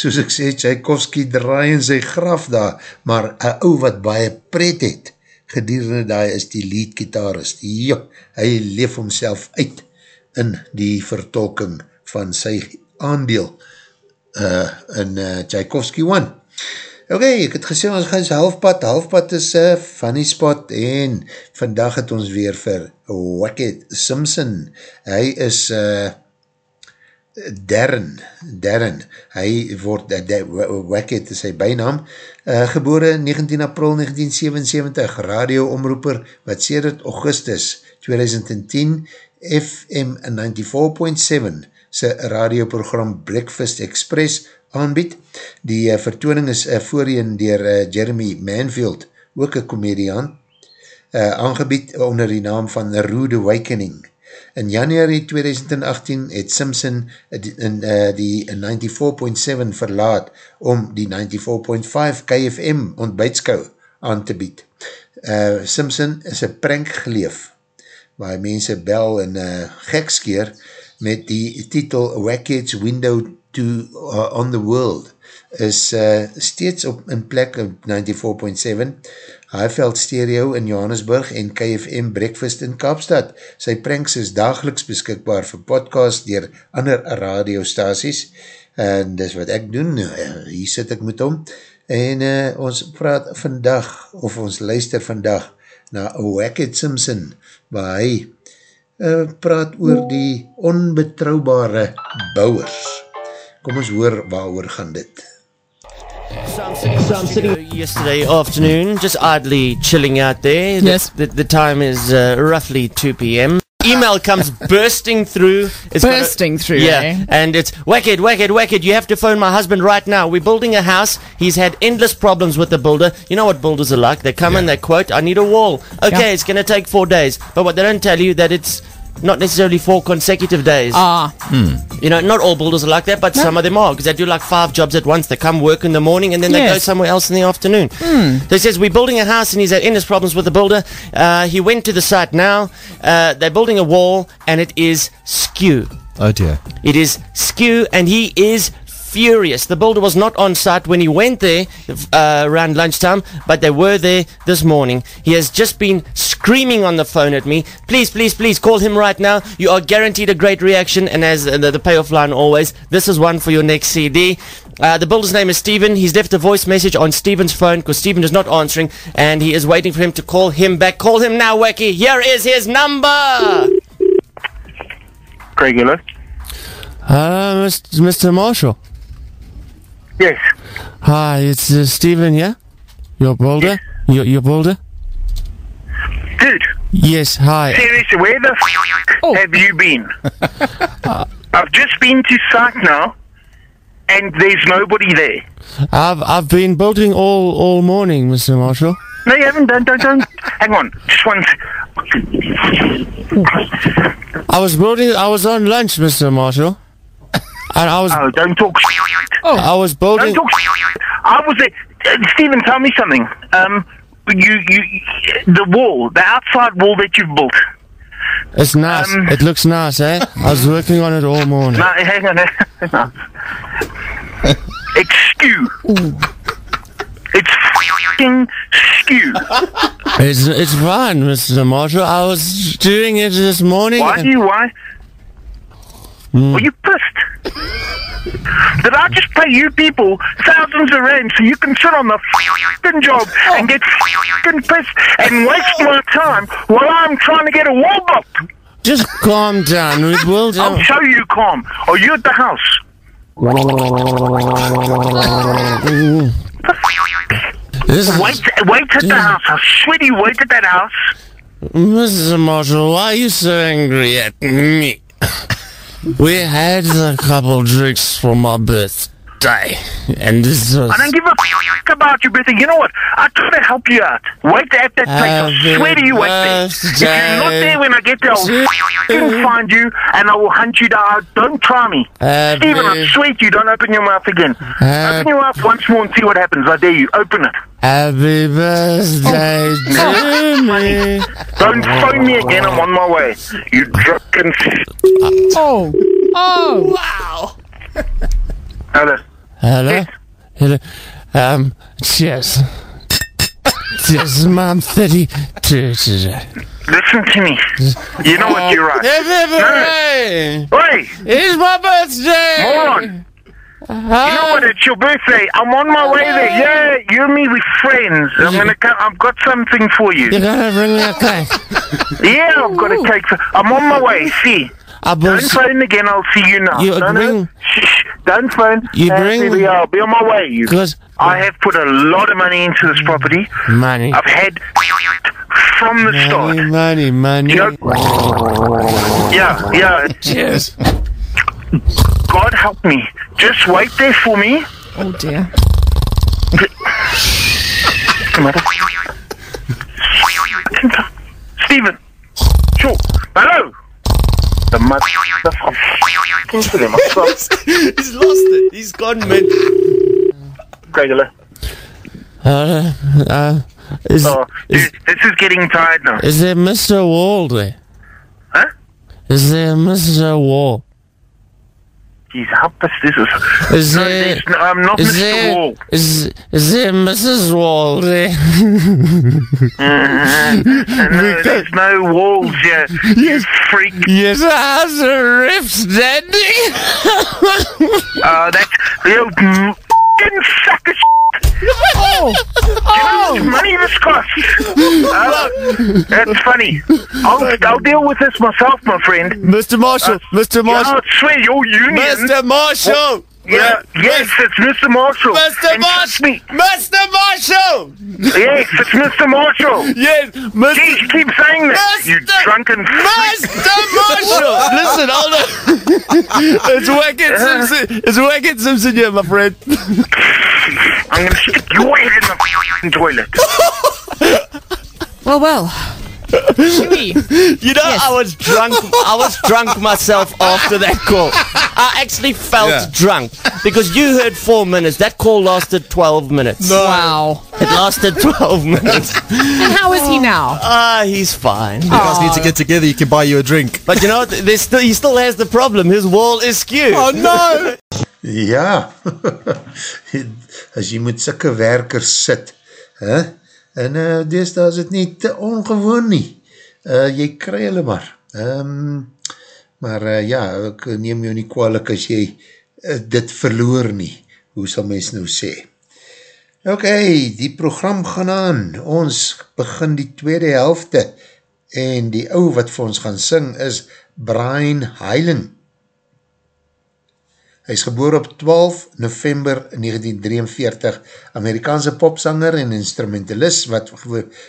Soos ek sê, Tchaikovsky draai in sy graf daar, maar een ou wat baie pret het, gedurende daar is die lead gitarist, jo, hy leef homself uit in die vertolking van sy aandeel uh, in uh, Tchaikovsky 1. Ok, ek het gesê, ons gaan halfpad, halfpad is uh, funny spot en vandag het ons weer vir Wackett Simpson. Hy is uh, Darren, Darren, hy word, uh, Wackett is sy bijnaam, uh, gebore 19 april 1977, radioomroeper wat sedert augustus 2010 FM 94.7 sy radioprogram Breakfast Express aanbied. Die uh, vertooning is uh, voorheen dier uh, Jeremy Manfield, ook een komediaan, uh, aangebied onder die naam van Rude Awakening. In januari 2018 het Simpson in uh, die 94.7 verlaat om die 94.5 KFM ontbijtskou aan te bied. Uh, Simpson is een prank geleef waar mense bel en uh, gekskeer met die titel Wackhead's Window to uh, on the World is uh, steeds op in plek op 94.7 Highveld Stereo in Johannesburg en KFM Breakfast in Kaapstad. Sy pranks is dageliks beskikbaar vir podcast dier ander radiostaties en dis wat ek doen, hier sit ek met hom en uh, ons praat vandag of ons luister vandag na Wackett Simpson waar hy uh, praat oor die onbetrouwbare bouwers. Kom ons hoor waar oor gaan dit. So I'm sitting, so I'm sitting yesterday afternoon, just idly chilling out there. Yes. The, the, the time is uh, roughly 2 p.m. Email comes [LAUGHS] bursting through. It's got a- Bursting through, Yeah. eh? And it's, Wackhead, Wackhead, Wackhead, you have to phone my husband right now. We're building a house. He's had endless problems with the builder. You know what builders are like. They come and they quote, I need a wall. Okay, Yeah. it's going to take four days. But what they don't tell you that it's not necessarily four consecutive days. Ah, You know, not all builders are like that, but some of them are because they do like five jobs at once. They come work in the morning and then they go somewhere else in the afternoon. So he says, We're building a house and he's had endless problems with the builder. Uh, he went to the site now. Uh, they're building a wall and it is skew. Oh dear. It is skew, and he is furious. The builder was not on site when he went there uh, around lunchtime, but they were there this morning. He has just been screaming on the phone at me. Please, please, please call him right now. You are guaranteed a great reaction, and as uh, the, the payoff line always, this is one for your next CD. Uh, the builder's name is Stephen. He's left a voice message on Stephen's phone because Stephen is not answering, and he is waiting for him to call him back. Call him now, Wacky. Here is his number. Craig Ellis. Uh, Mr. Marshall. Yes. Hi, it's uh, Stephen here. Your builder? Your, your builder? Dude, Yes, hi. seriously, where the f- Oh. have you been? [LAUGHS] I've just been to site now, and there's nobody there. I've I've been building all all morning, Mr. Marshall. No, you haven't done. Don't, don't. Hang on. Just one. I was building. I was on lunch, Mr. Marshall, and I was Oh, don't talk. Oh, I was Don't building. talk. I was there. Uh, Stephen, tell me something. Um, you, you, the wall, the outside wall that you've built. It's nice. Um, it looks nice, eh? I was working on it all morning. [LAUGHS] No, hang on. no. It's skew. It's fucking skew. It's it's fine, Mr. Marshall. I was doing it this morning. Why do you? Why? Mm. Are you pissed? [LAUGHS] Did I just pay you people thousands of rand so you can sit on the fucking job and get fucking pissed and waste my time while I'm trying to get a wall built? Just calm down. Will. I'll show you calm. Are you at the house? This is- Wait, wait at the house. I swear wait at that house. Mrs. Marshall, why are you so angry at me? We had a couple drinks for my birth. Birthday. And this was... I don't give a f- about you, birthday. You know what? I try to help you out. Wait at that place. I Happy swear to you, wait there. If you're not there when I get there, I'll f***ing find you and I will hunt you down. Don't try me. Happy- Stephen, I swear to you, don't open your mouth again. Happy- Open your mouth once more and see what happens. I dare you. Open it. Happy birthday oh. to [LAUGHS] me. Don't phone me again. I'm on my way. You drunken... s- Oh. Oh. [LAUGHS] Hello. Hello? Hello? Um, cheers. Cheers, Mom 32 today. Listen to me. You know what? You're right. Hey, No, no. Hey, It's my birthday! Hold moron. You know what? It's your birthday. I'm on my way there. Yeah, you and me, we friends. I'm gonna come. I've got something for you. You're gonna bring me a cake. Yeah, I've got a cake. For, I'm on my way. See. I Don't was, phone again. I'll see you now. You no, no. bring- Shh, shh, don't phone. You Uh, bring- here we are. I'll be on my way. You. Because I have put a lot of money into this property. money. I've had from the Money, start. money, money. You know, yeah, yeah. Cheers. God help me. Just wait there for me. Oh dear. Stephen. Sure. Hello. The mother. [LAUGHS] He's lost it. He's gone mid. Okay, hello. Uh, uh, is, Oh, is, dude, this is getting tired now. is there Mr. Wall there? Huh? Is there Mr. Wall? Jeez, how pissed this is. Is No, there, there's no- I'm not is Mr. there, Wall. is, is [LAUGHS] there Mrs. Wall there? No, there's no walls here. You freak. yes, has a rift, Daddy. Uh, that's you f***ing sack of [LAUGHS] shit. Oh. You know how much money this costs? Uh, that's funny. I'll, I'll deal with this myself, my friend. Mr. Marshall, Mr. Yeah, Marshall, I swear, your union. Mr. Marshall. Yeah, yes, it's Mr. Marshall. Mr. Marshall, Mr. Marshall. yes, it's Mr. Marshall. Yes, Mr. Jeez, keep saying that, you drunken freak. Mr. Marshall! [LAUGHS] Listen, hold on. [LAUGHS] it's Wackett uh-huh. Simpson. It's Wackett Simpson here, my friend. I'm gonna stick your head in the toilet. Well, well. Chewy. You know, Yes. I was drunk. I was drunk myself after that call. I actually felt Yeah. drunk because you heard four minutes. That call lasted 12 minutes. Wow. It lasted 12 minutes. And how is he now? Ah, he's fine. You guys need to get together. You can buy you a drink. But you know, what? there's still, he still has the problem. His wall is skewed. Oh no! [LAUGHS] Ja, [LAUGHS] as jy met sikke werkers sit, hè? En uh, deesdae is het nie te ongewoon nie, uh, jy kry hulle maar. Um, maar uh, ja, ek neem jou nie kwalik as jy uh, dit verloor nie, hoe sal mens nou sê. Ok, die program gaan aan, ons begin die tweede helfte, en die ou wat vir ons gaan sing is Brian Hyland. Hy is geboor op 12 november 1943, Amerikaanse popsanger en instrumentalist wat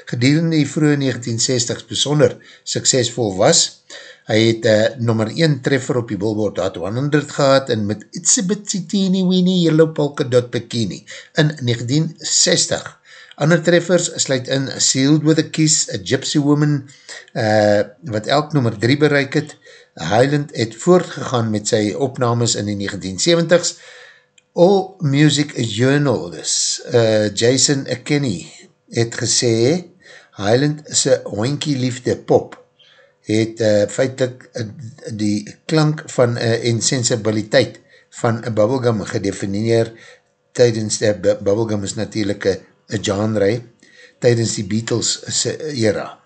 gedurende die vroege 1960s besonder suksesvol was. Hy het uh, nummer 1 treffer op die Billboard Hot 100 gehad en met It's a Bitsy Teeny Weeny Yellow Polka Dot Bikini in 1960. Ander treffers sluit in Sealed with a Kiss, A Gypsy Woman, uh, wat elk nummer 3 bereik het. Highland het voortgegaan met sy opnames in die 1970s. All Music Journal, dus, uh, Jason Akenny het gesê, Highland sy hoinkie liefde pop, het uh, feitlik uh, die klank van uh, en sensibiliteit van een bubblegum gedefinieer tydens die bu bubblegum is natuurlijk een genre tydens die Beatles era.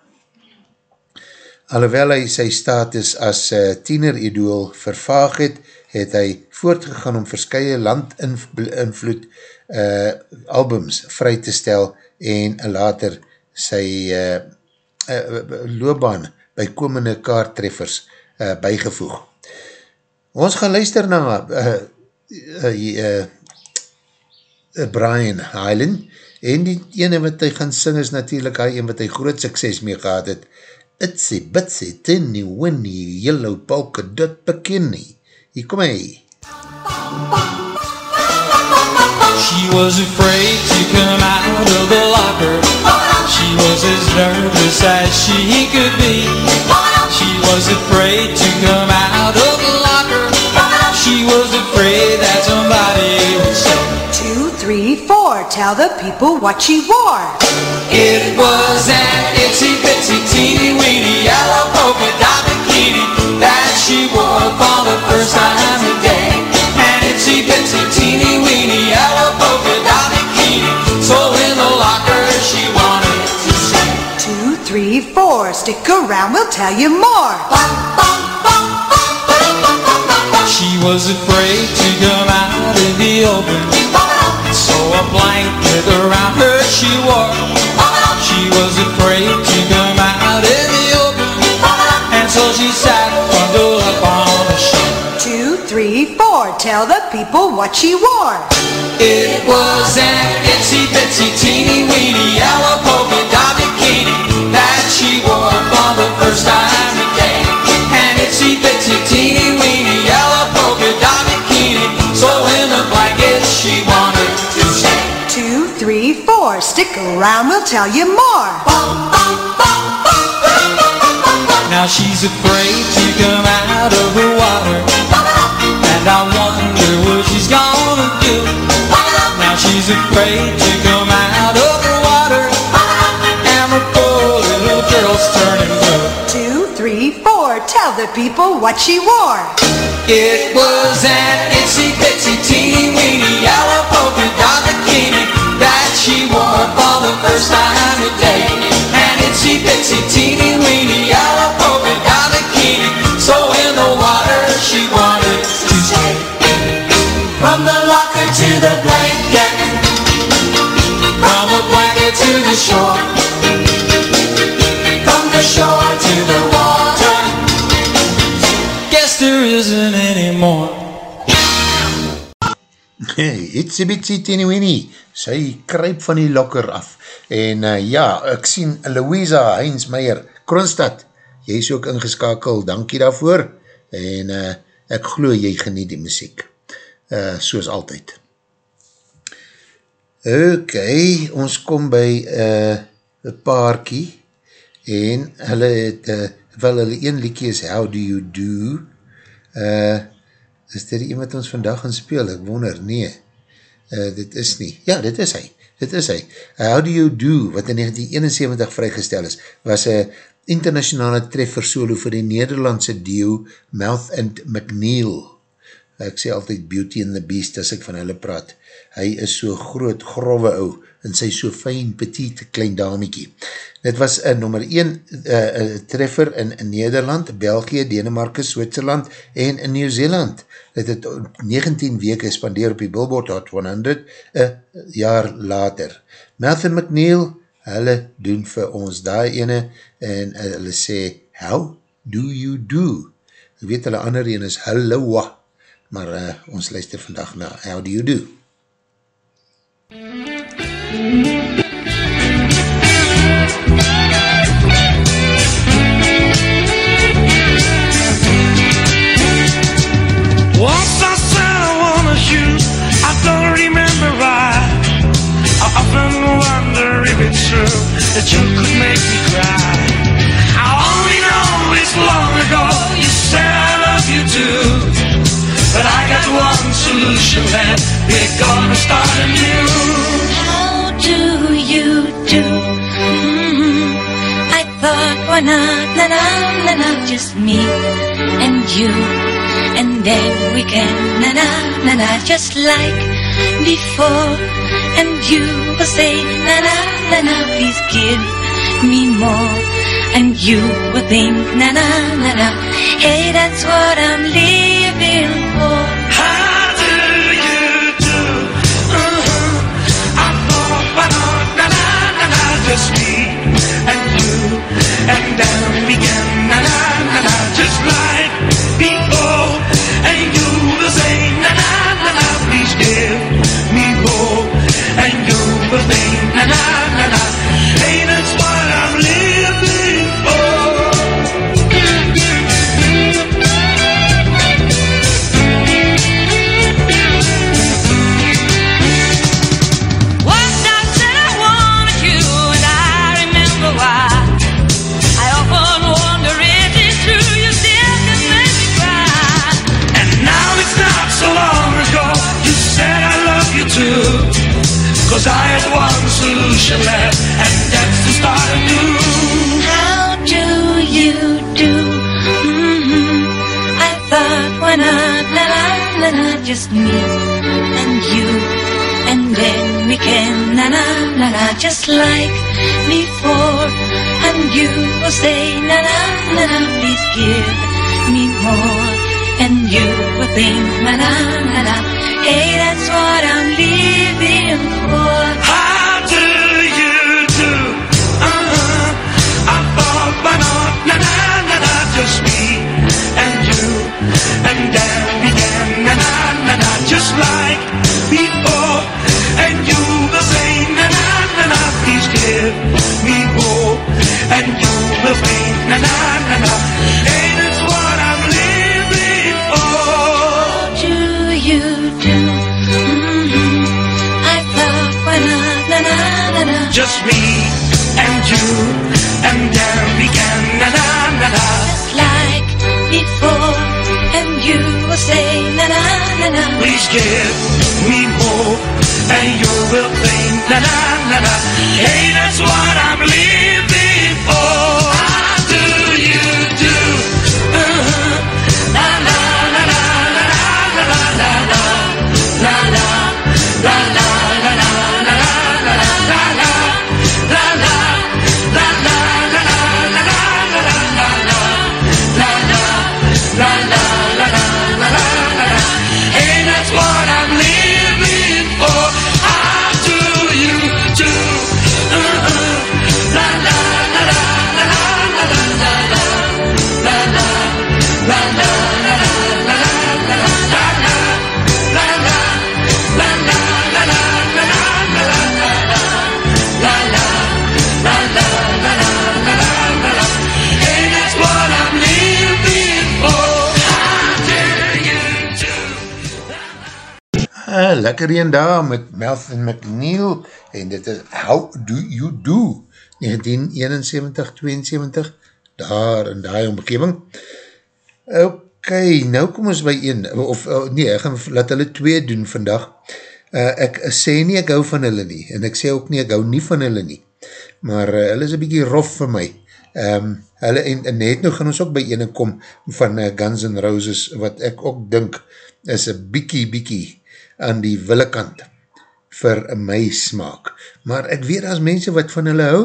Alhoewel hy sy status as uh, tiener-idool vervaag het, het hy voortgegaan om verskye land-invloed uh, albums vry te stel en later sy uh, uh, loopbaan by komende kaarttreffers uh, bygevoeg. Ons gaan luister na uh, uh, uh, Brian Hyland en die ene wat hy gaan sing is natuurlijk hy een wat hy groot sukses mee gehad het, Itsy bitsy tinny winny yellow polka dot bikini. Hier kom hy. She was afraid to come out of the locker. She was as nervous as she could be. She was afraid to come out of the locker. She was afraid that somebody three, four. Tell the people what she wore. It was an itsy bitsy teeny weeny yellow polka dot bikini that she wore for the first time today. An itsy bitsy teeny weeny yellow polka dot bikini. So in the locker she wanted to say, Two, three, four. Stick around, we'll tell you more. She was afraid to come out in the open. So a blanket around her she wore. She was afraid to come out in the open. And so she sat bundled up on the shore. Two, three, four. Tell the people what she wore. It was an itsy bitsy teeny weeny yellow polka dot bikini that she wore for the first time four. Stick around, we'll tell you more. Now she's afraid to come out of the water. And I wonder what she's gonna do. Now she's afraid to come out of the water. And the poor little girl's turning blue. Two, three, four. Tell the people what she wore. It was an itsy bitsy teeny weeny yellow polka dot bikini she wore for the first time today. An itsy bitsy teeny weeny yellow polka dot bikini. So in the water she wanted to stay. From the locker to the blanket, Ietsie bietsie teenie weenie, sy kryp van die lokker af. En uh, ja, ek sien Louisa Heinsmeier, Kronstad, jy is ook ingeskakel, dankie daarvoor. En uh, ek glo jy geniet die muziek, uh, soos altyd. Ok, ons kom by uh, een paarkie, en hulle het, uh, wel hulle een liekie is How Do You Do, uh, is dit die een wat ons vandag gaan speel, ek wonder, nee, uh, dit is nie, ja, dit is hy, dit is hy, How Do You Do, wat in 1971 vrygestel is, was een internationale treffer solo vir die Nederlandse duo Mouth and McNeil, ek sê altyd Beauty and the Beast as ek van hulle praat, hy is so groot, grove ou, en sy so fijn, petit, klein damiekie. Dit was een nummer 1 uh, treffer in, Nederland, België, Denemarken, Switserland en in Nieuw-Zeeland. Dit het 19 weke spandeer op die Billboard Hot 100, een jaar later. Matthew McNeil, hulle doen vir ons daar ene, en uh, hulle sê, how do you do? Ek weet hulle ander een is, halloa, maar uh, ons luister vandag na, how do you do? Once that you could make me cry. I only know it's long ago you said I love you too. But I got one solution that we're gonna start anew. You do? Mhm. I thought, why not, na na na na, just me and you, and then we can na na na na, just like before. And you will say, na na na na, please give me more. And you will think, na na na na, hey, that's what I'm living just me and you, and then we just me and you. And then we can na na na na just like before. And you will say na na na na, please give me more. And you will think na na na na, hey that's what I'm living for. How do you do? Uh-huh. I thought why? Na na na na, just me give me more, and you will think na na na na. Hey, that's what I'm living for. Lekker een daar met Melvin McNeil en dit is How Do You Do 1971-72 daar in die omgeving. Ok, nou kom ons by een of uh, nee, ek gaan laat hulle twee doen vandag. Uh, ek sê nie ek hou van hulle nie en ek sê ook nie ek hou nie van hulle nie maar uh, hulle is een bykie rof vir my. Um, hulle en, en net nou gaan ons ook by ene kom van uh, Guns N' Roses wat ek ook dink is een bykie bykie aan die wille kant vir my smaak. Maar ek weet as mense wat van hulle hou,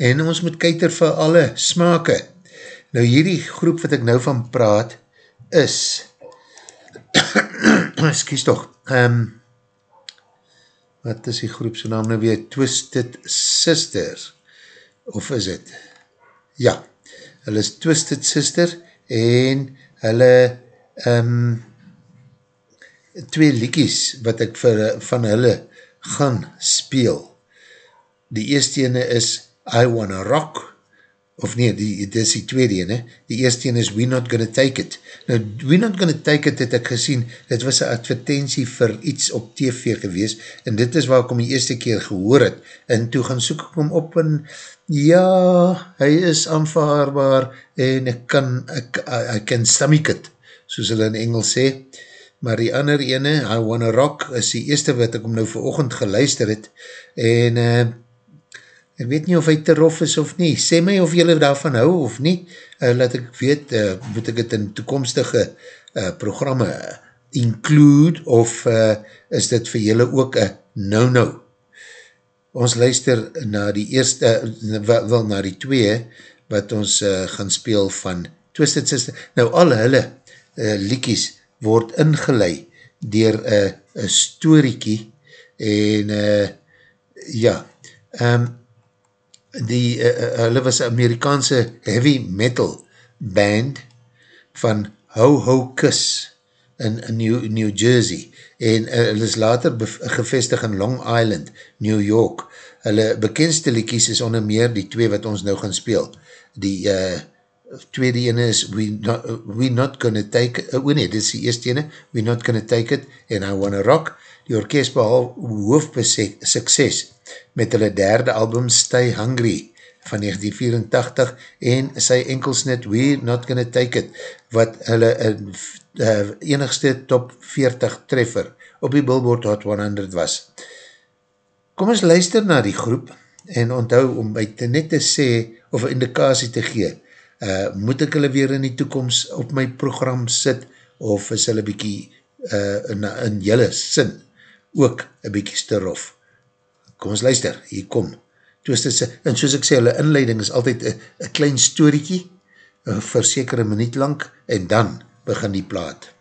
en ons moet kuiter vir alle smake. Nou hierdie groep wat ek nou van praat, is, [COUGHS] excuse toch, um, wat is die groep sy naam nou weer, Twisted Sisters, of is het? Ja, hulle is Twisted Sister, en hulle, um, twee liekies wat ek vir, van hulle gaan speel. Die eerste ene is I Wanna Rock, of nee, die, dit is die tweede ene, die eerste ene is We Not Gonna Take It. Nou, We Not Gonna Take It het ek gesien, dit was een advertentie vir iets op TV gewees, en dit is waar ek om die eerste keer gehoor het, en toe gaan soek ek hom op, en ja, hy is aanvaarbaar, en ek kan, ek, I, I can stomach it, soos hulle in Engels sê, maar die ander ene, I Wanna Rock, is die eerste wat ek om nou vir oogend geluister het, en uh, ek weet nie of hy te rof is of nie, sê my of jylle daarvan hou of nie, uh, laat ek weet, uh, moet ek het in toekomstige uh, programme include, of uh, is dit vir jylle ook een no-no. Ons luister na die eerste, uh, wel, na die twee, wat ons uh, gaan speel van Twisted Sister. Nou al hulle uh, liekies, word ingeleid dier een storiekie en uh, ja um, die uh, hulle was Amerikaanse heavy metal band van Ho Ho Kiss in, in New, New Jersey en uh, hulle is later gevestig in Long Island, New York. Hulle bekendste liekies is onder meer die twee wat ons nou gaan speel die uh, tweede ene is we not, we not gonna take it, oh nee, dit is die eerste ene, we not gonna take it, and I wanna rock, die orkest behal hoofdsukses met hulle derde album Stay Hungry van 1984 en sy enkelsnit We Not Gonna Take It wat hulle uh, enigste top 40 treffer op die Billboard Hot 100 was. Kom ons luister na die groep en onthou om by te net te sê of een indikasie te gee uh, moet ek hulle weer in die toekomst op my program sit, of is hulle bykie uh, in, in jylle sin ook een bykie te rof. Kom ons luister, hier kom. Twisters, en soos ek sê, hulle inleiding is altyd een klein storiekie, uh, vir sekere minuut lang, en dan begin die plaat.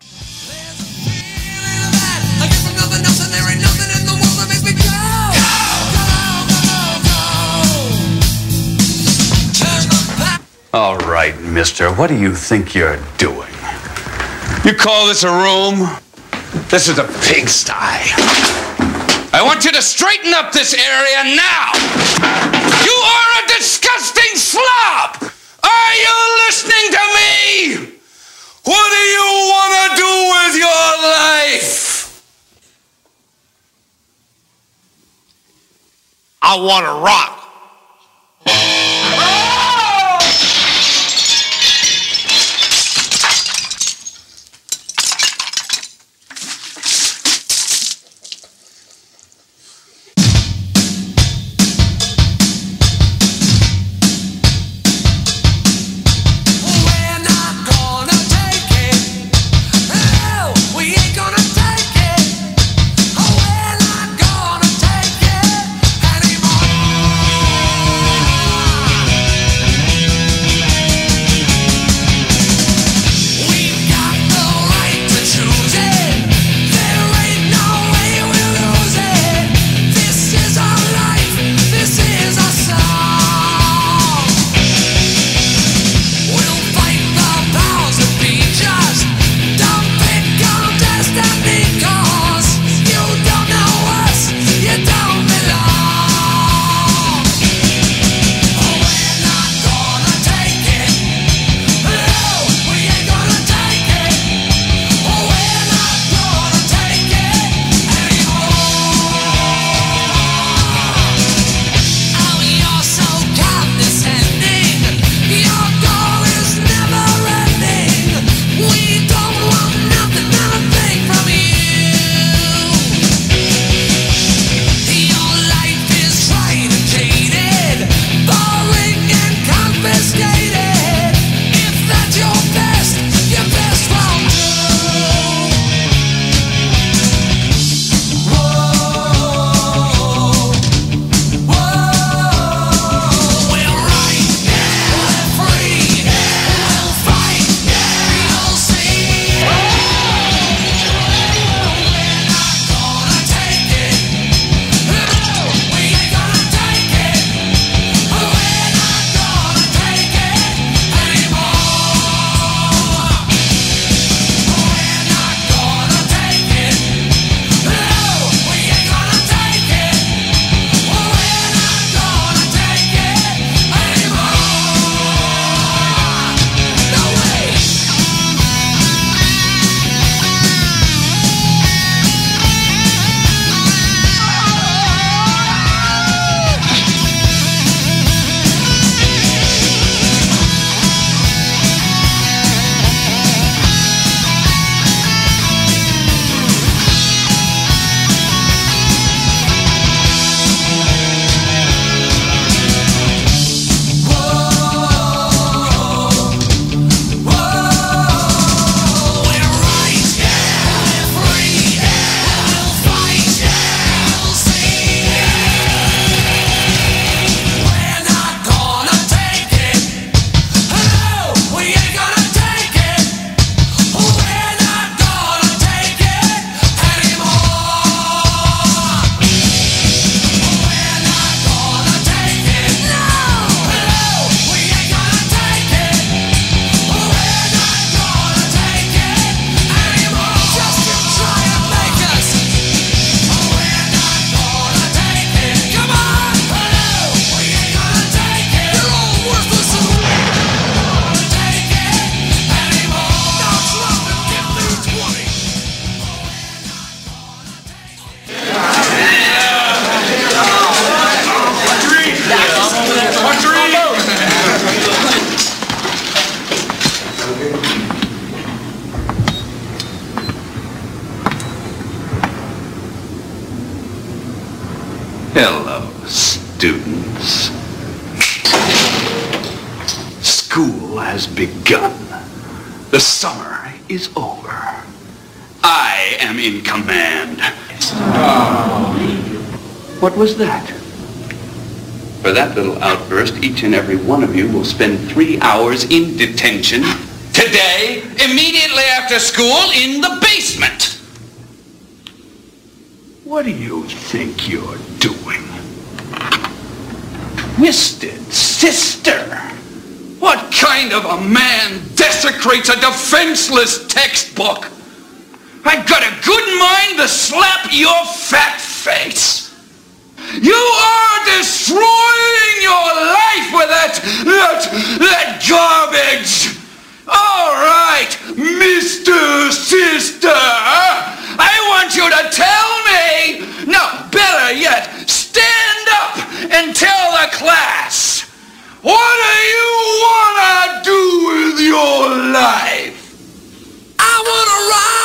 All right, mister, what do you think you're doing? You call this a room? This is a pigsty. I want you to straighten up this area now. You are a disgusting slob. Are you listening to me? What do you want to do with your life? I want to rock. Oh. Was that? For that little outburst, each and every one of you will spend three hours in detention today, immediately after school, in the basement. What do you think you're doing? Twisted sister! What kind of a man desecrates a defenseless textbook? I've got a good mind to slap your fat face. You are destroying your life with that, that, that garbage. All right, Mr. Sister, I want you to tell me, no, better yet, stand up and tell the class, what do you want to do with your life? I wanna rock. Tell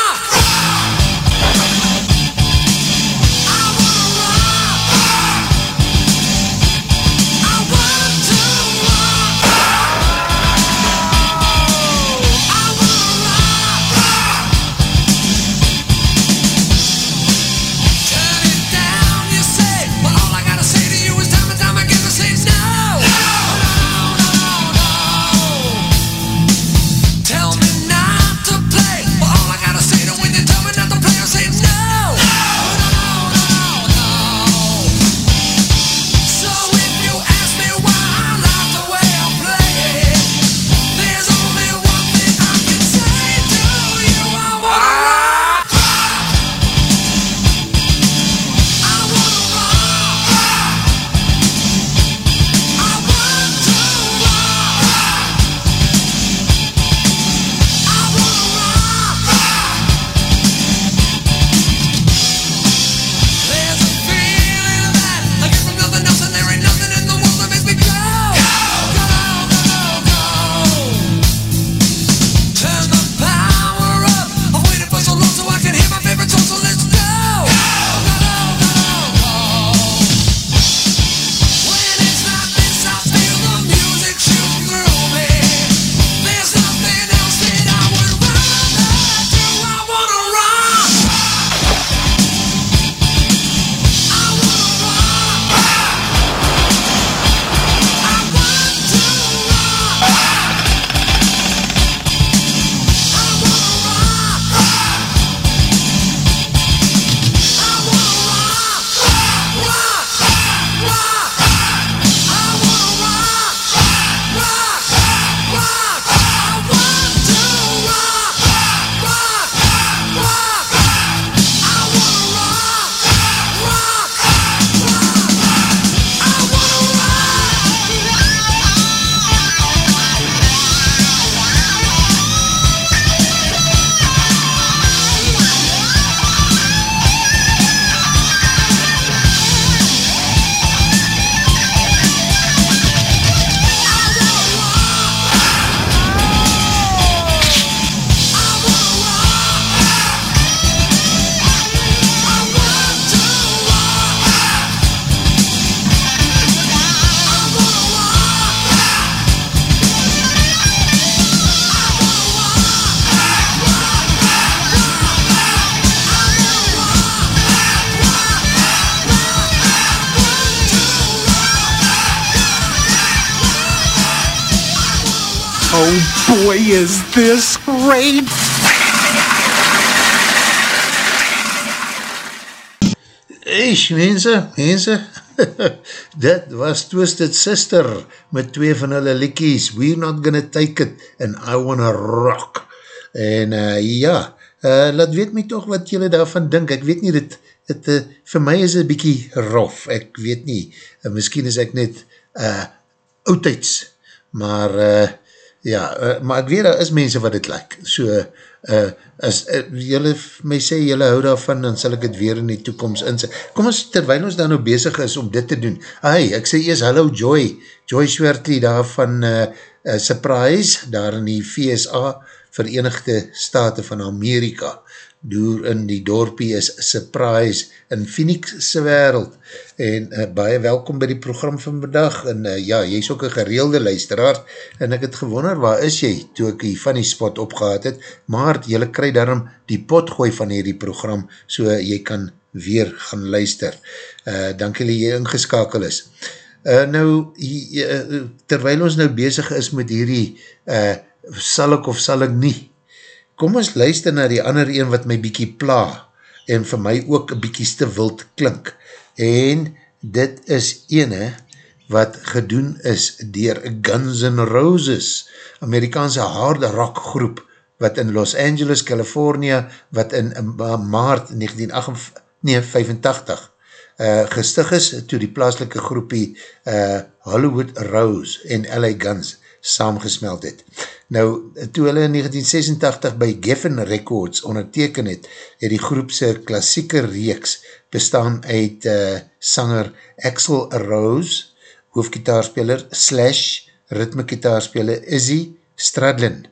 mense, mense, [LAUGHS] dit was Twisted Sister met twee van hulle likkies, We're Not Gonna Take It and I Wanna Rock. En uh, ja, uh, laat weet my toch wat julle daarvan dink, ek weet nie, dit, dit uh, vir my is het bykie rof, ek weet nie, uh, miskien is ek net uh, oudtijds, maar uh, ja, uh, maar ek weet, daar is mense wat dit like, so, uh, as uh, julle my sê, julle hou daarvan, dan sal ek het weer in die toekomst inse. Kom ons, terwijl ons daar nou bezig is om dit te doen, hey, ek sê eers, hallo Joy, Joy Swertley daar van uh, uh, Surprise, daar in die VSA, Verenigde Staten van Amerika, Doer in die dorpie is Surprise in Phoenixse wereld en uh, baie welkom by die program van vandag en uh, ja, jy is ook een gereelde luisteraar en ek het gewonder, waar is jy toe ek die funny spot opgehaad het, maar jylle kry daarom die potgooi van hierdie program so jy kan weer gaan luister. Uh, dank jylle jy ingeskakel is. Uh, nou, uh, terwijl ons nou bezig is met hierdie uh, sal ek of sal ek nie, kom ons luister na die ander een wat my bykie pla en vir my ook bykie te wild klink. En dit is ene wat gedoen is dier Guns N' Roses, Amerikaanse harde rock groep, wat in Los Angeles, California, wat in maart 1985 uh, gestig is toe die plaaslike groepie uh, Hollywood Rose en LA Guns saamgesmeld het. Nou, toe hulle in 1986 by Geffen Records onderteken het, het die groepse klassieke reeks bestaan uit uh, sanger Axel Rose, hoofdgitaarspeler, slash ritmegitaarspeler Izzy Stradlin,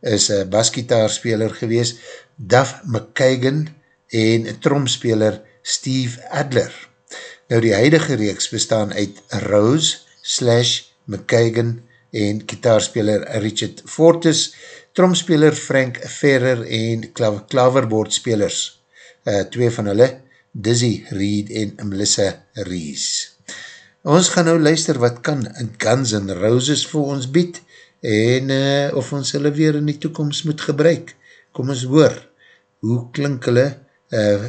is een basgitaarspeler gewees, Duff McKagan en tromspeler Steve Adler. Nou die huidige reeks bestaan uit Rose slash McKagan en gitaarspeler Richard Fortis, tromspeler Frank Ferrer en klav klaverboordspelers. Uh, twee van hulle, Dizzy Reed en Melissa Rees. Ons gaan nou luister wat kan Guns N' Roses vir ons bied en uh, of ons hulle weer in die toekomst moet gebruik. Kom ons hoor, hoe klink hulle uh,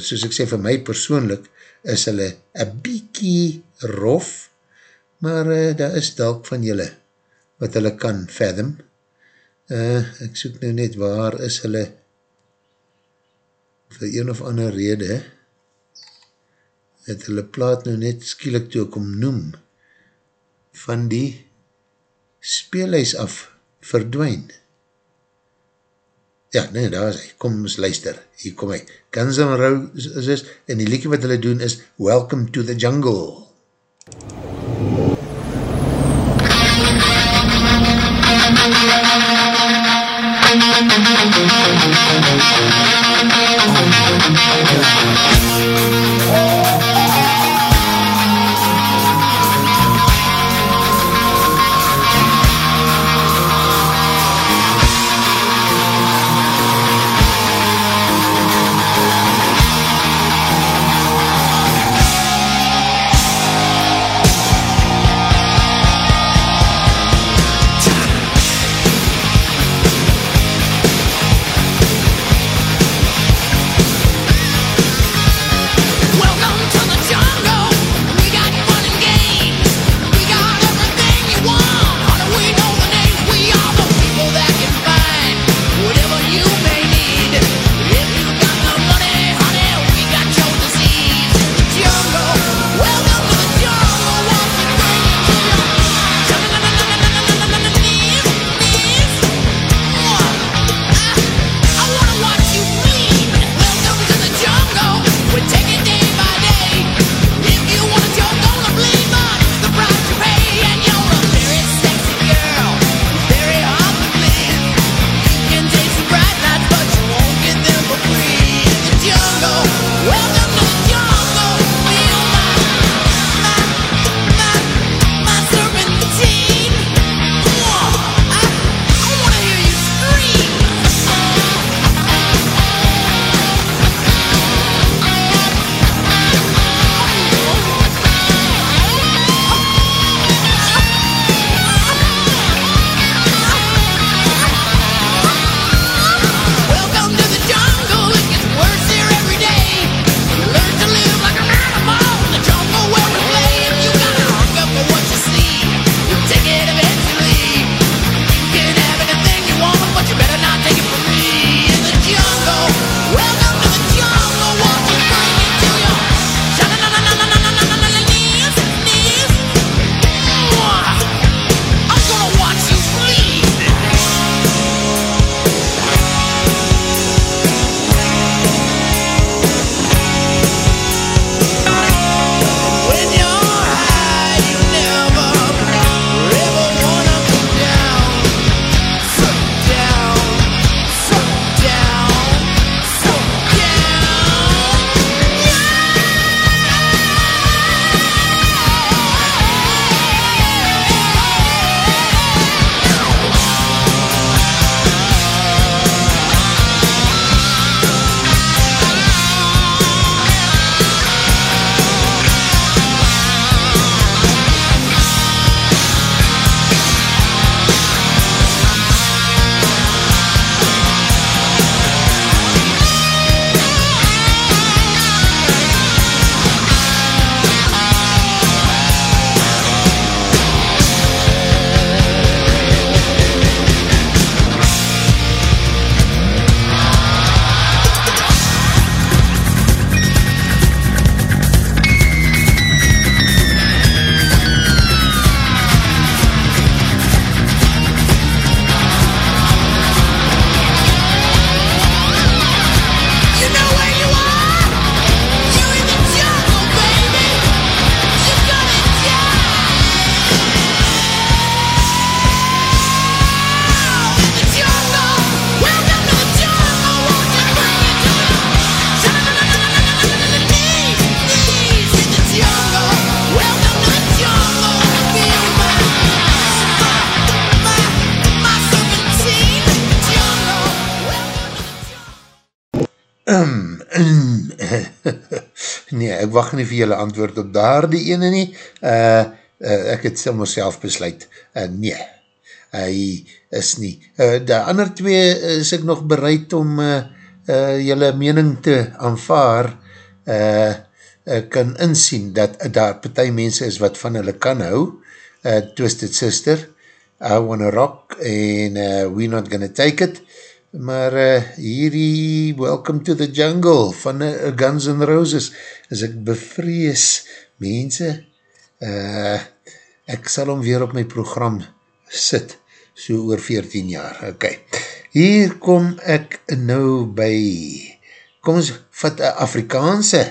soos ek sê vir my persoonlik, is hulle a biekie rof, maar uh, daar is dalk van julle wat hulle kan fathom. Uh, ek soek nou net waar is hulle vir een of ander rede het hulle plaat nou net skielik toe ek om noem van die speelhuis af verdwijn. Ja, nee, daar is hy. Kom ons luister. Hier kom hy. Guns N' Roses en die liedje wat hulle doen is Welcome to the Jungle. Yeah. Wacht nie vir julle antwoord op daar die ene nie. Uh, uh, ek het sommer self besluit. Uh, nee, hy is nie. Uh, die ander twee is ek nog bereid om uh, uh, julle mening te aanvaar. Uh, ek kan insien dat daar partij mense is wat van hulle kan hou. Uh, Twisted Sister, I Wanna Rock en uh, We're Not Gonna Take It. Maar uh, hierdie Welcome to the Jungle van uh, Guns N' Roses is ek bevrees mense. Uh, ek sal hom weer op my program sit so oor 14 jaar. Ok, hier kom ek nou by. Kom ons vat een Afrikaanse.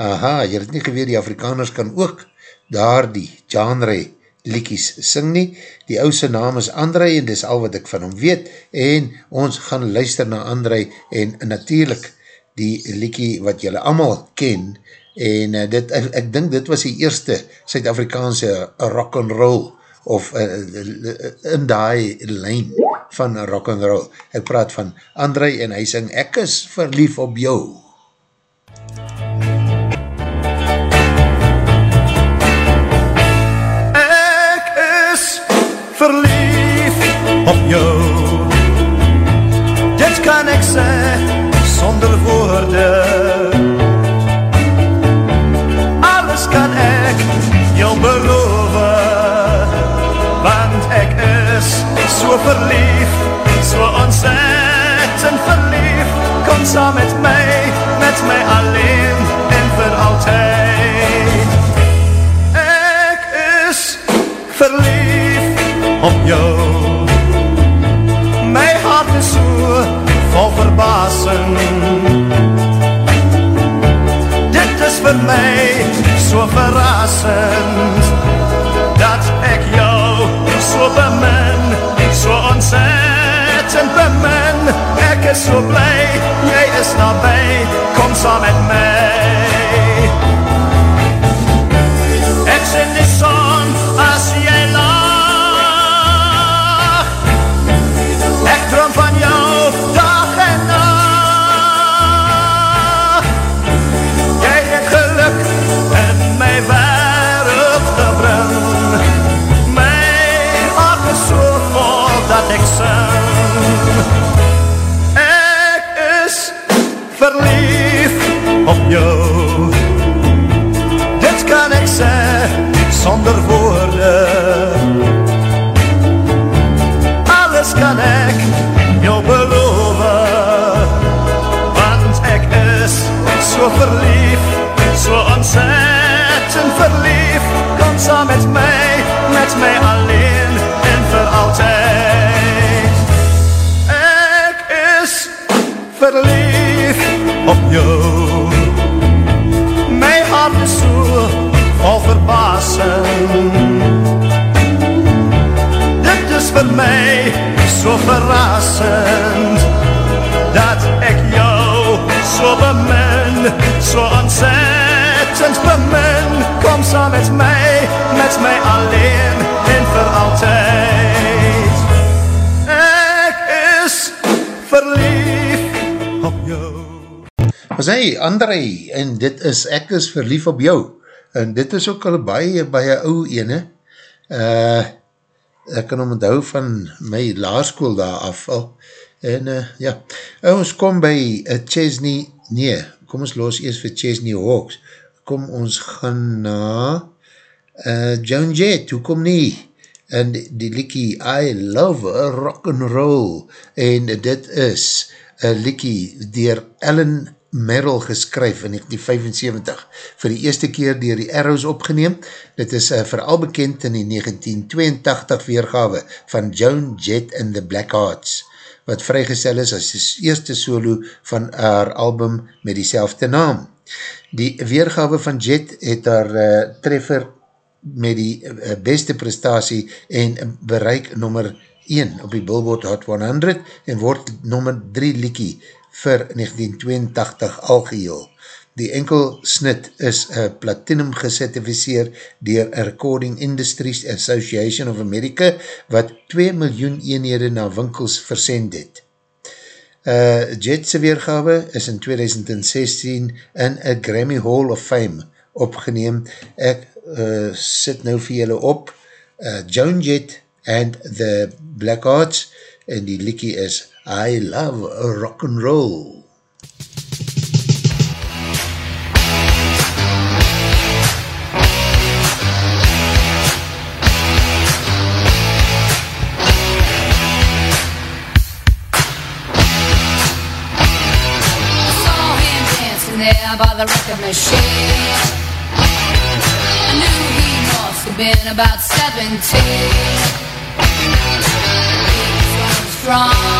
Aha, jy het nie geweer die Afrikaners kan ook daar die genre liekies sing nie. Die ouse naam is André en dis al wat ek van hom weet en ons gaan luister na André en natuurlijk die liekie wat jylle allemaal ken en uh, dit, ek, ek dink dit was die eerste Suid-Afrikaanse rock and roll of uh, in die lijn van rock and roll. Ek praat van André en hy sing Ek is verlief op jou. Ek op jou. Dit kan ek sê sonder woorde. Alles kan ek jou beloof, want ek is so verlief, so ontzettend verlief. Kom saam met my, met my alleen en vir altyd. Ek is verlief op jou. Verbasing. Dit is vir my so verrassend dat ek jou so bemin, so ontzettend bemin. Ek is so bly, jy is nabij, kom saam met my. Ek sien hy, André, en dit is Ek is verlief op jou, en dit is ook al baie, baie ou ene, uh, ek kan hom onthou van my laarskoel daar af al, en uh, ja, ons kom by uh, Chesney, nee, kom ons los eers vir Chesney Hawks, kom ons gaan na uh, Joan Jett, hoe kom nie, en die, liekie I Love Rock and Roll, en dit is een liekie dier Ellen Merrill geskryf in 1975, vir die eerste keer dier die Arrows opgeneem. Dit is uh, vooral bekend in die 1982 weergawe van Joan Jett and the Blackhearts, wat vrygestel is as die eerste solo van haar album met die naam. Die weergawe van Jett het haar uh, treffer met die uh, beste prestatie en bereik nummer 1 op die Billboard Hot 100 en word nummer 3 liekie vir 1982 algeheel. Die enkel snit is uh, platinum gecertificeer dier Recording Industries Association of America wat 2 miljoen eenhede na winkels versend het. Uh, Jetse weergawe is in 2016 in a Grammy Hall of Fame opgeneem. Ek uh, sit nou vir julle op uh, Joan Jett and the Black Arts en die liekie is I love rock and roll. by the record machine. I knew he must have been about 17. He was strong.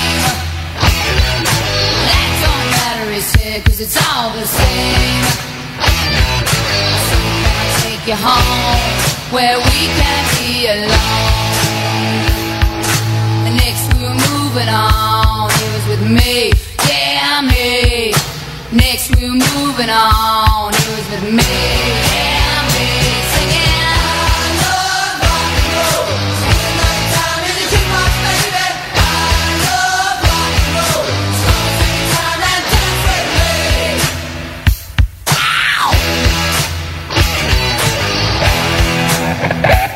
nobody's here cause it's all the same. Somebody take you home where we can be alone. Next we were moving on, It was with me, yeah me. Next we were moving on, It was with me, yeah.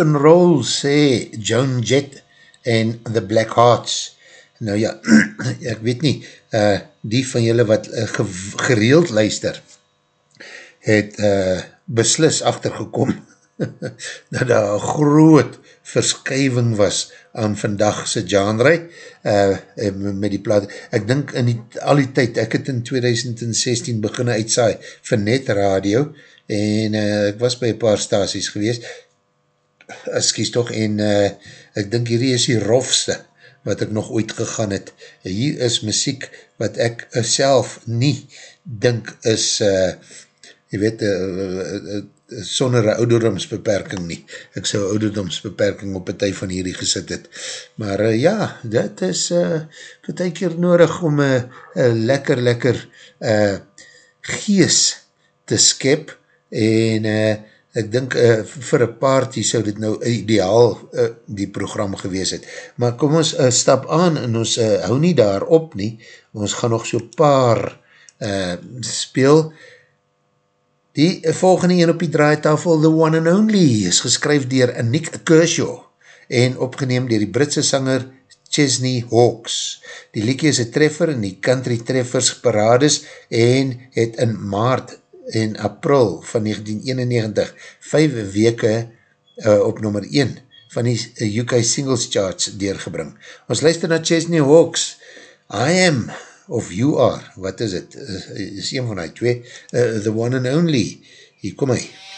and roll, sê Joan Jett en The Black Hearts. Nou ja, [CLEARS THROAT] ek weet nie, uh, die van julle wat uh, ge gereeld luister, het uh, beslis achtergekom [LAUGHS] dat daar een groot verskuiving was aan vandagse genre uh, met die plaat. Ek dink in die, al die tyd, ek het in 2016 beginne uitsaai vir net radio en uh, ek was by een paar staties gewees, excuse toch, en uh, ek dink hierdie is die rofste wat ek nog ooit gegaan het. Hier is muziek wat ek uh, self nie dink is, uh, jy weet, uh, uh, uh, sonder een ouderdomsbeperking nie. Ek sou ouderdomsbeperking op partij van hierdie gesit het. Maar uh, ja, dit is uh, partij keer nodig om een uh, lekker, lekker uh, gees te skep en uh, ek dink uh, vir een party sou dit nou ideaal uh, die program gewees het. Maar kom ons uh, stap aan en ons uh, hou nie daar op nie, ons gaan nog so paar uh, speel. Die volgende een op die draaitafel, The One and Only, is geskryf dier Nick Kershaw en opgeneem dier die Britse sanger Chesney Hawks. Die liedje is een treffer in die country treffers parades en het in maart en april van 1991 vijf weke uh, op nummer 1 van die UK Singles Charts deurgebring. Ons luister na Chesney Hawks, I Am of You Are, wat is het? Uh, is een van die twee, uh, The One and Only. Hier kom hy. I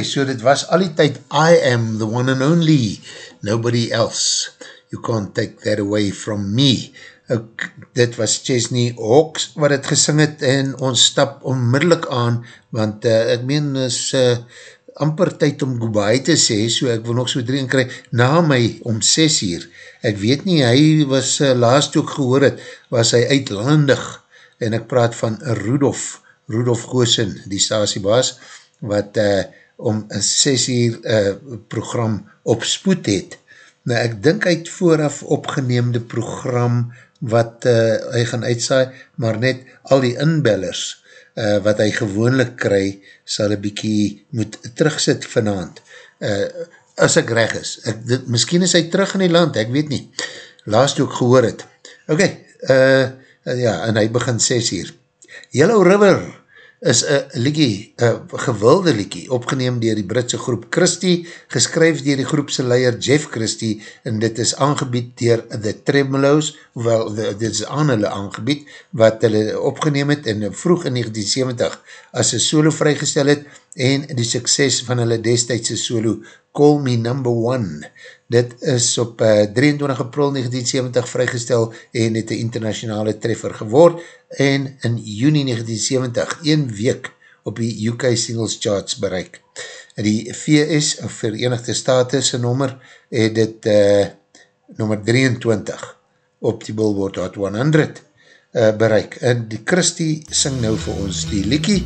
so dit was al die tyd I am the one and only, nobody else. You can't take that away from me. Ok, dit was Chesney Hawks wat het gesing het en ons stap onmiddellik aan, want uh, ek meen is uh, amper tyd om goodbye te sê, so ek wil nog so drie kry, na my om 6 uur. Ek weet nie, hy was uh, laatst ook gehoor het, was hy uitlandig, en ek praat van Rudolf, Rudolf Goosen, die stasiebaas, wat uh, om een 6 uur uh, program op spoed het. Nou ek dink hy het vooraf opgeneemde program wat uh, hy gaan uitsaai, maar net al die inbellers uh, wat hy gewoonlik kry, sal een bykie moet terugsit vanavond. Uh, as ek reg is. Ek, dit, miskien is hy terug in die land, ek weet nie. Laatst ook gehoor het. Ok, uh, ja, en hy begin 6 uur. Yellow River is een liekie, een gewilde liekie, opgeneem dier die Britse groep Christie, geskryf dier die groepse leier Jeff Christie, en dit is aangebied dier The Tremolos, wel, dit is aan hulle aangebied, wat hulle opgeneem het in vroeg in 1970, as een solo vrygestel het, en die sukses van hulle destijdse solo, Call Me Number One. Dit is op uh, 23 april 1970 vrygestel en het een internationale treffer geword en in juni 1970, een week op die UK Singles Charts bereik. Die VS, Verenigde Staten, nommer, het dit uh, nummer 23 op die Billboard Hot 100 uh, bereik. En die Christie sing nou vir ons die liekie,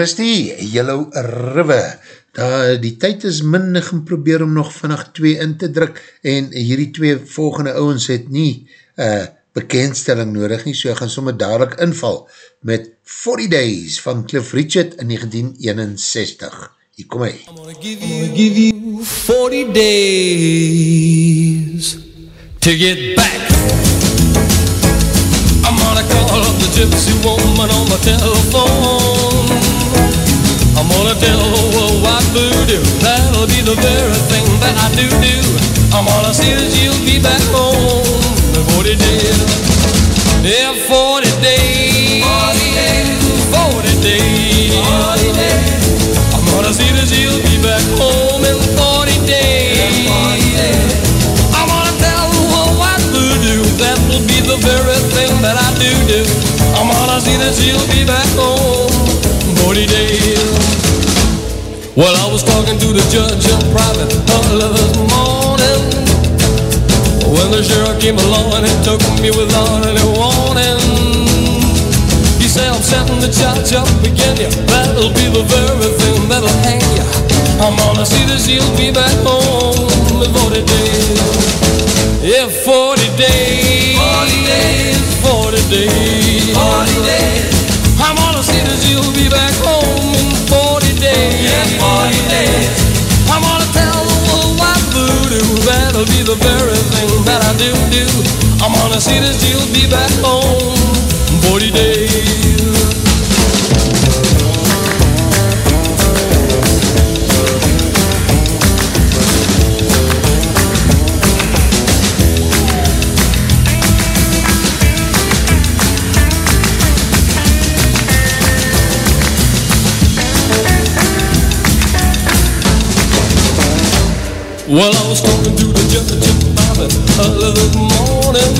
Christy, Yellow River, da, die tyd is min, ek gaan probeer om nog vannacht twee in te druk, en hierdie twee volgende ouwens het nie uh, bekendstelling nodig nie, so ek gaan sommer dadelijk inval met 40 Days van Cliff Richard in 1961. Hier kom hy. I'm gonna give you 40 days to get back. I'm gonna call up the gypsy woman on my telephone. I'm gonna tell the world what voodoo. That'll be the very thing that I do do. I'm gonna see that you'll be back home in 40 days. Yeah, 40 days. 40 days. 40 days. I'm gonna see that you'll be back home in 40 days. 40 days. I'm gonna tell the world what voodoo. That will be the very thing that I do do. I'm gonna see that you'll be back home 40 days. Well, I was talking to the judge in private early this morning when the sheriff came along and he took me without any warning. He said, I'm setting the charge up again, yeah. That'll be the very thing that'll hang ya. I'm gonna see that she'll be back home in 40 days. Yeah, 40 days. 40 days. 40 days. 40 days. I'm gonna see that she'll be back home in 40 days. Yeah, 40 days. I'm gonna tell the world wide voodoo that'll be the very thing that I do do. I'm gonna see that she'll be back home in 40 days. Well, I was talking to the judge about it early this morning.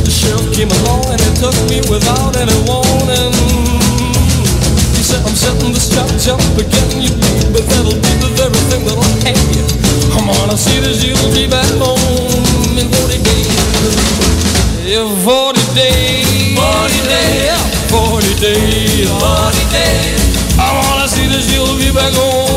The sheriff came along and he took me without any warning. He said, I'm setting this charge up again, you but that'll be the very thing that'll hang you. I'm gonna see that you'll be back home in 40 days. Yeah, 40 days. 40 days. 40 days. 40 days. I wanna see that you'll be back home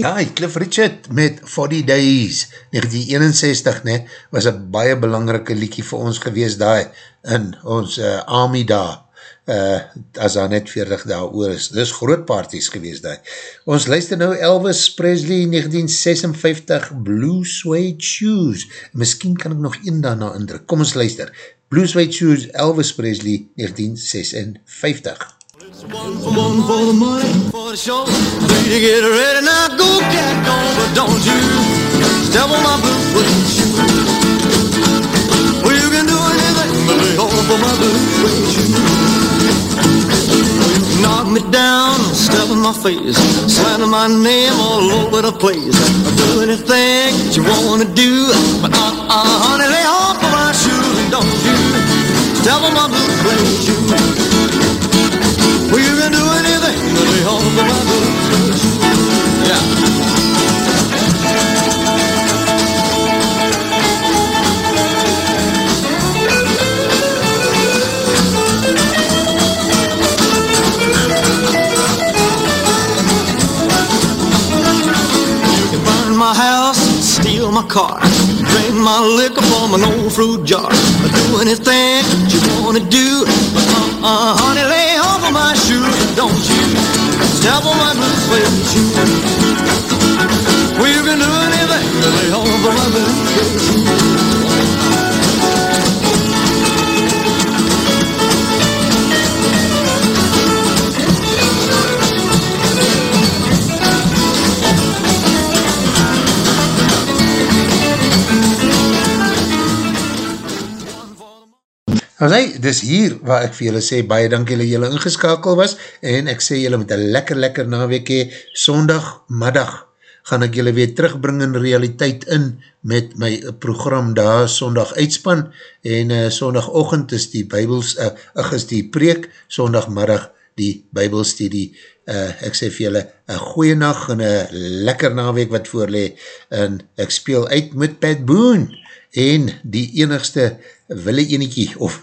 Ja, Cliff Richard met 40 Days 1961 ne, was een baie belangrike liekie vir ons gewees daar in ons uh, army daar uh, as daar net 40 daar oor is. Dis groot parties gewees daar. Ons luister nou Elvis Presley 1956 Blue Suede Shoes. Miskien kan ek nog een daarna indruk. Kom ons luister. Blue Suede Shoes Elvis Presley 1956. One for one for the money, for the show. Do you get ready now? Go cat go, but don't you step on my blue suede shoe. Well, you can do anything, but lay off of my blue suede shoe. You knock me down, step in my face, slander my name all over the place. I'll Do anything that you wanna do, but uh, uh, honey, lay off of my shoes and don't you step on my blue suede shoe. Well, you can do anything but lay off of my boots. Yeah. My house, steal my car, drink my liquor from an old fruit jar. Do anything you wanna do, but uh, uh, honey, lay of my shoes, don't you step on my blue suede shoe. Well, you can do anything, but lay off of my blue suede shoe. Nee, dis hier waar ek vir julle sê, baie dank julle julle ingeskakel was, en ek sê julle met een lekker lekker naweek hee, sondagmiddag gaan ek julle weer terugbring in realiteit in met my program daar, sondag uitspan, en uh, sondagochtend is die bybels, uh, ach is die preek, sondagmiddag die bybelstudie, uh, ek sê vir julle, een goeie nacht en een lekker naweek wat voorlee, en ek speel uit met Pat Boone, en die enigste wille eniekie, of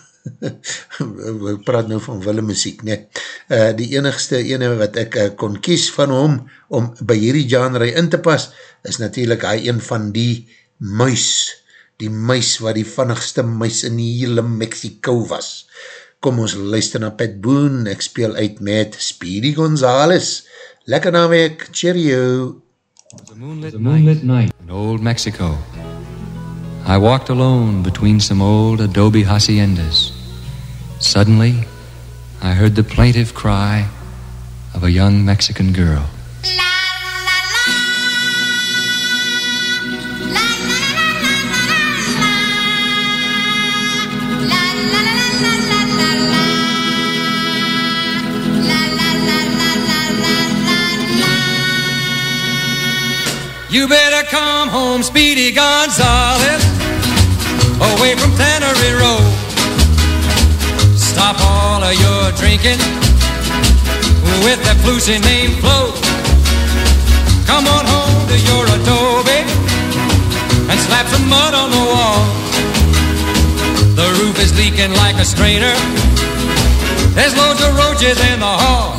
we [LAUGHS] praat nou van wille muziek, ne? Uh, die enigste ene wat ek uh, kon kies van hom, om by hierdie genre in te pas, is natuurlijk hy een van die muis, die muis wat die vannigste muis in die hele Mexico was. Kom ons luister na Pat Boone, ek speel uit met Speedy Gonzales. Lekker naweek, cheerio! It was a moonlit night in old Mexico. I walked alone between some old adobe haciendas. Suddenly, I heard the plaintive cry of a young Mexican girl. You better come home, Speedy Gonzales, water you're drinking with that flusy name Flo. Come on home to your adobe and slap some mud on the wall. The roof is leaking like a strainer. There's loads of roaches in the hall.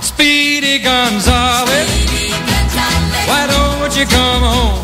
Speedy Gonzales, why don't you come home?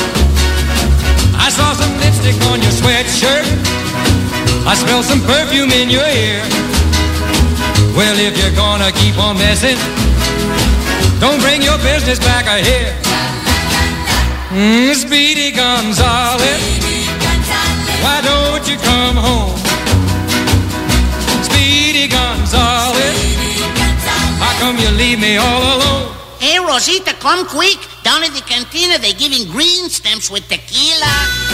Lipstick on your sweatshirt. I smell some perfume in your ear. Well, if you're gonna keep on messing, don't bring your business back here. Mm, Speedy Gonzales, why don't you come home? Speedy Gonzales, how come you leave me all alone? Hey, Rosita, come quick. Down at the cantina, they're giving green stamps with tequila.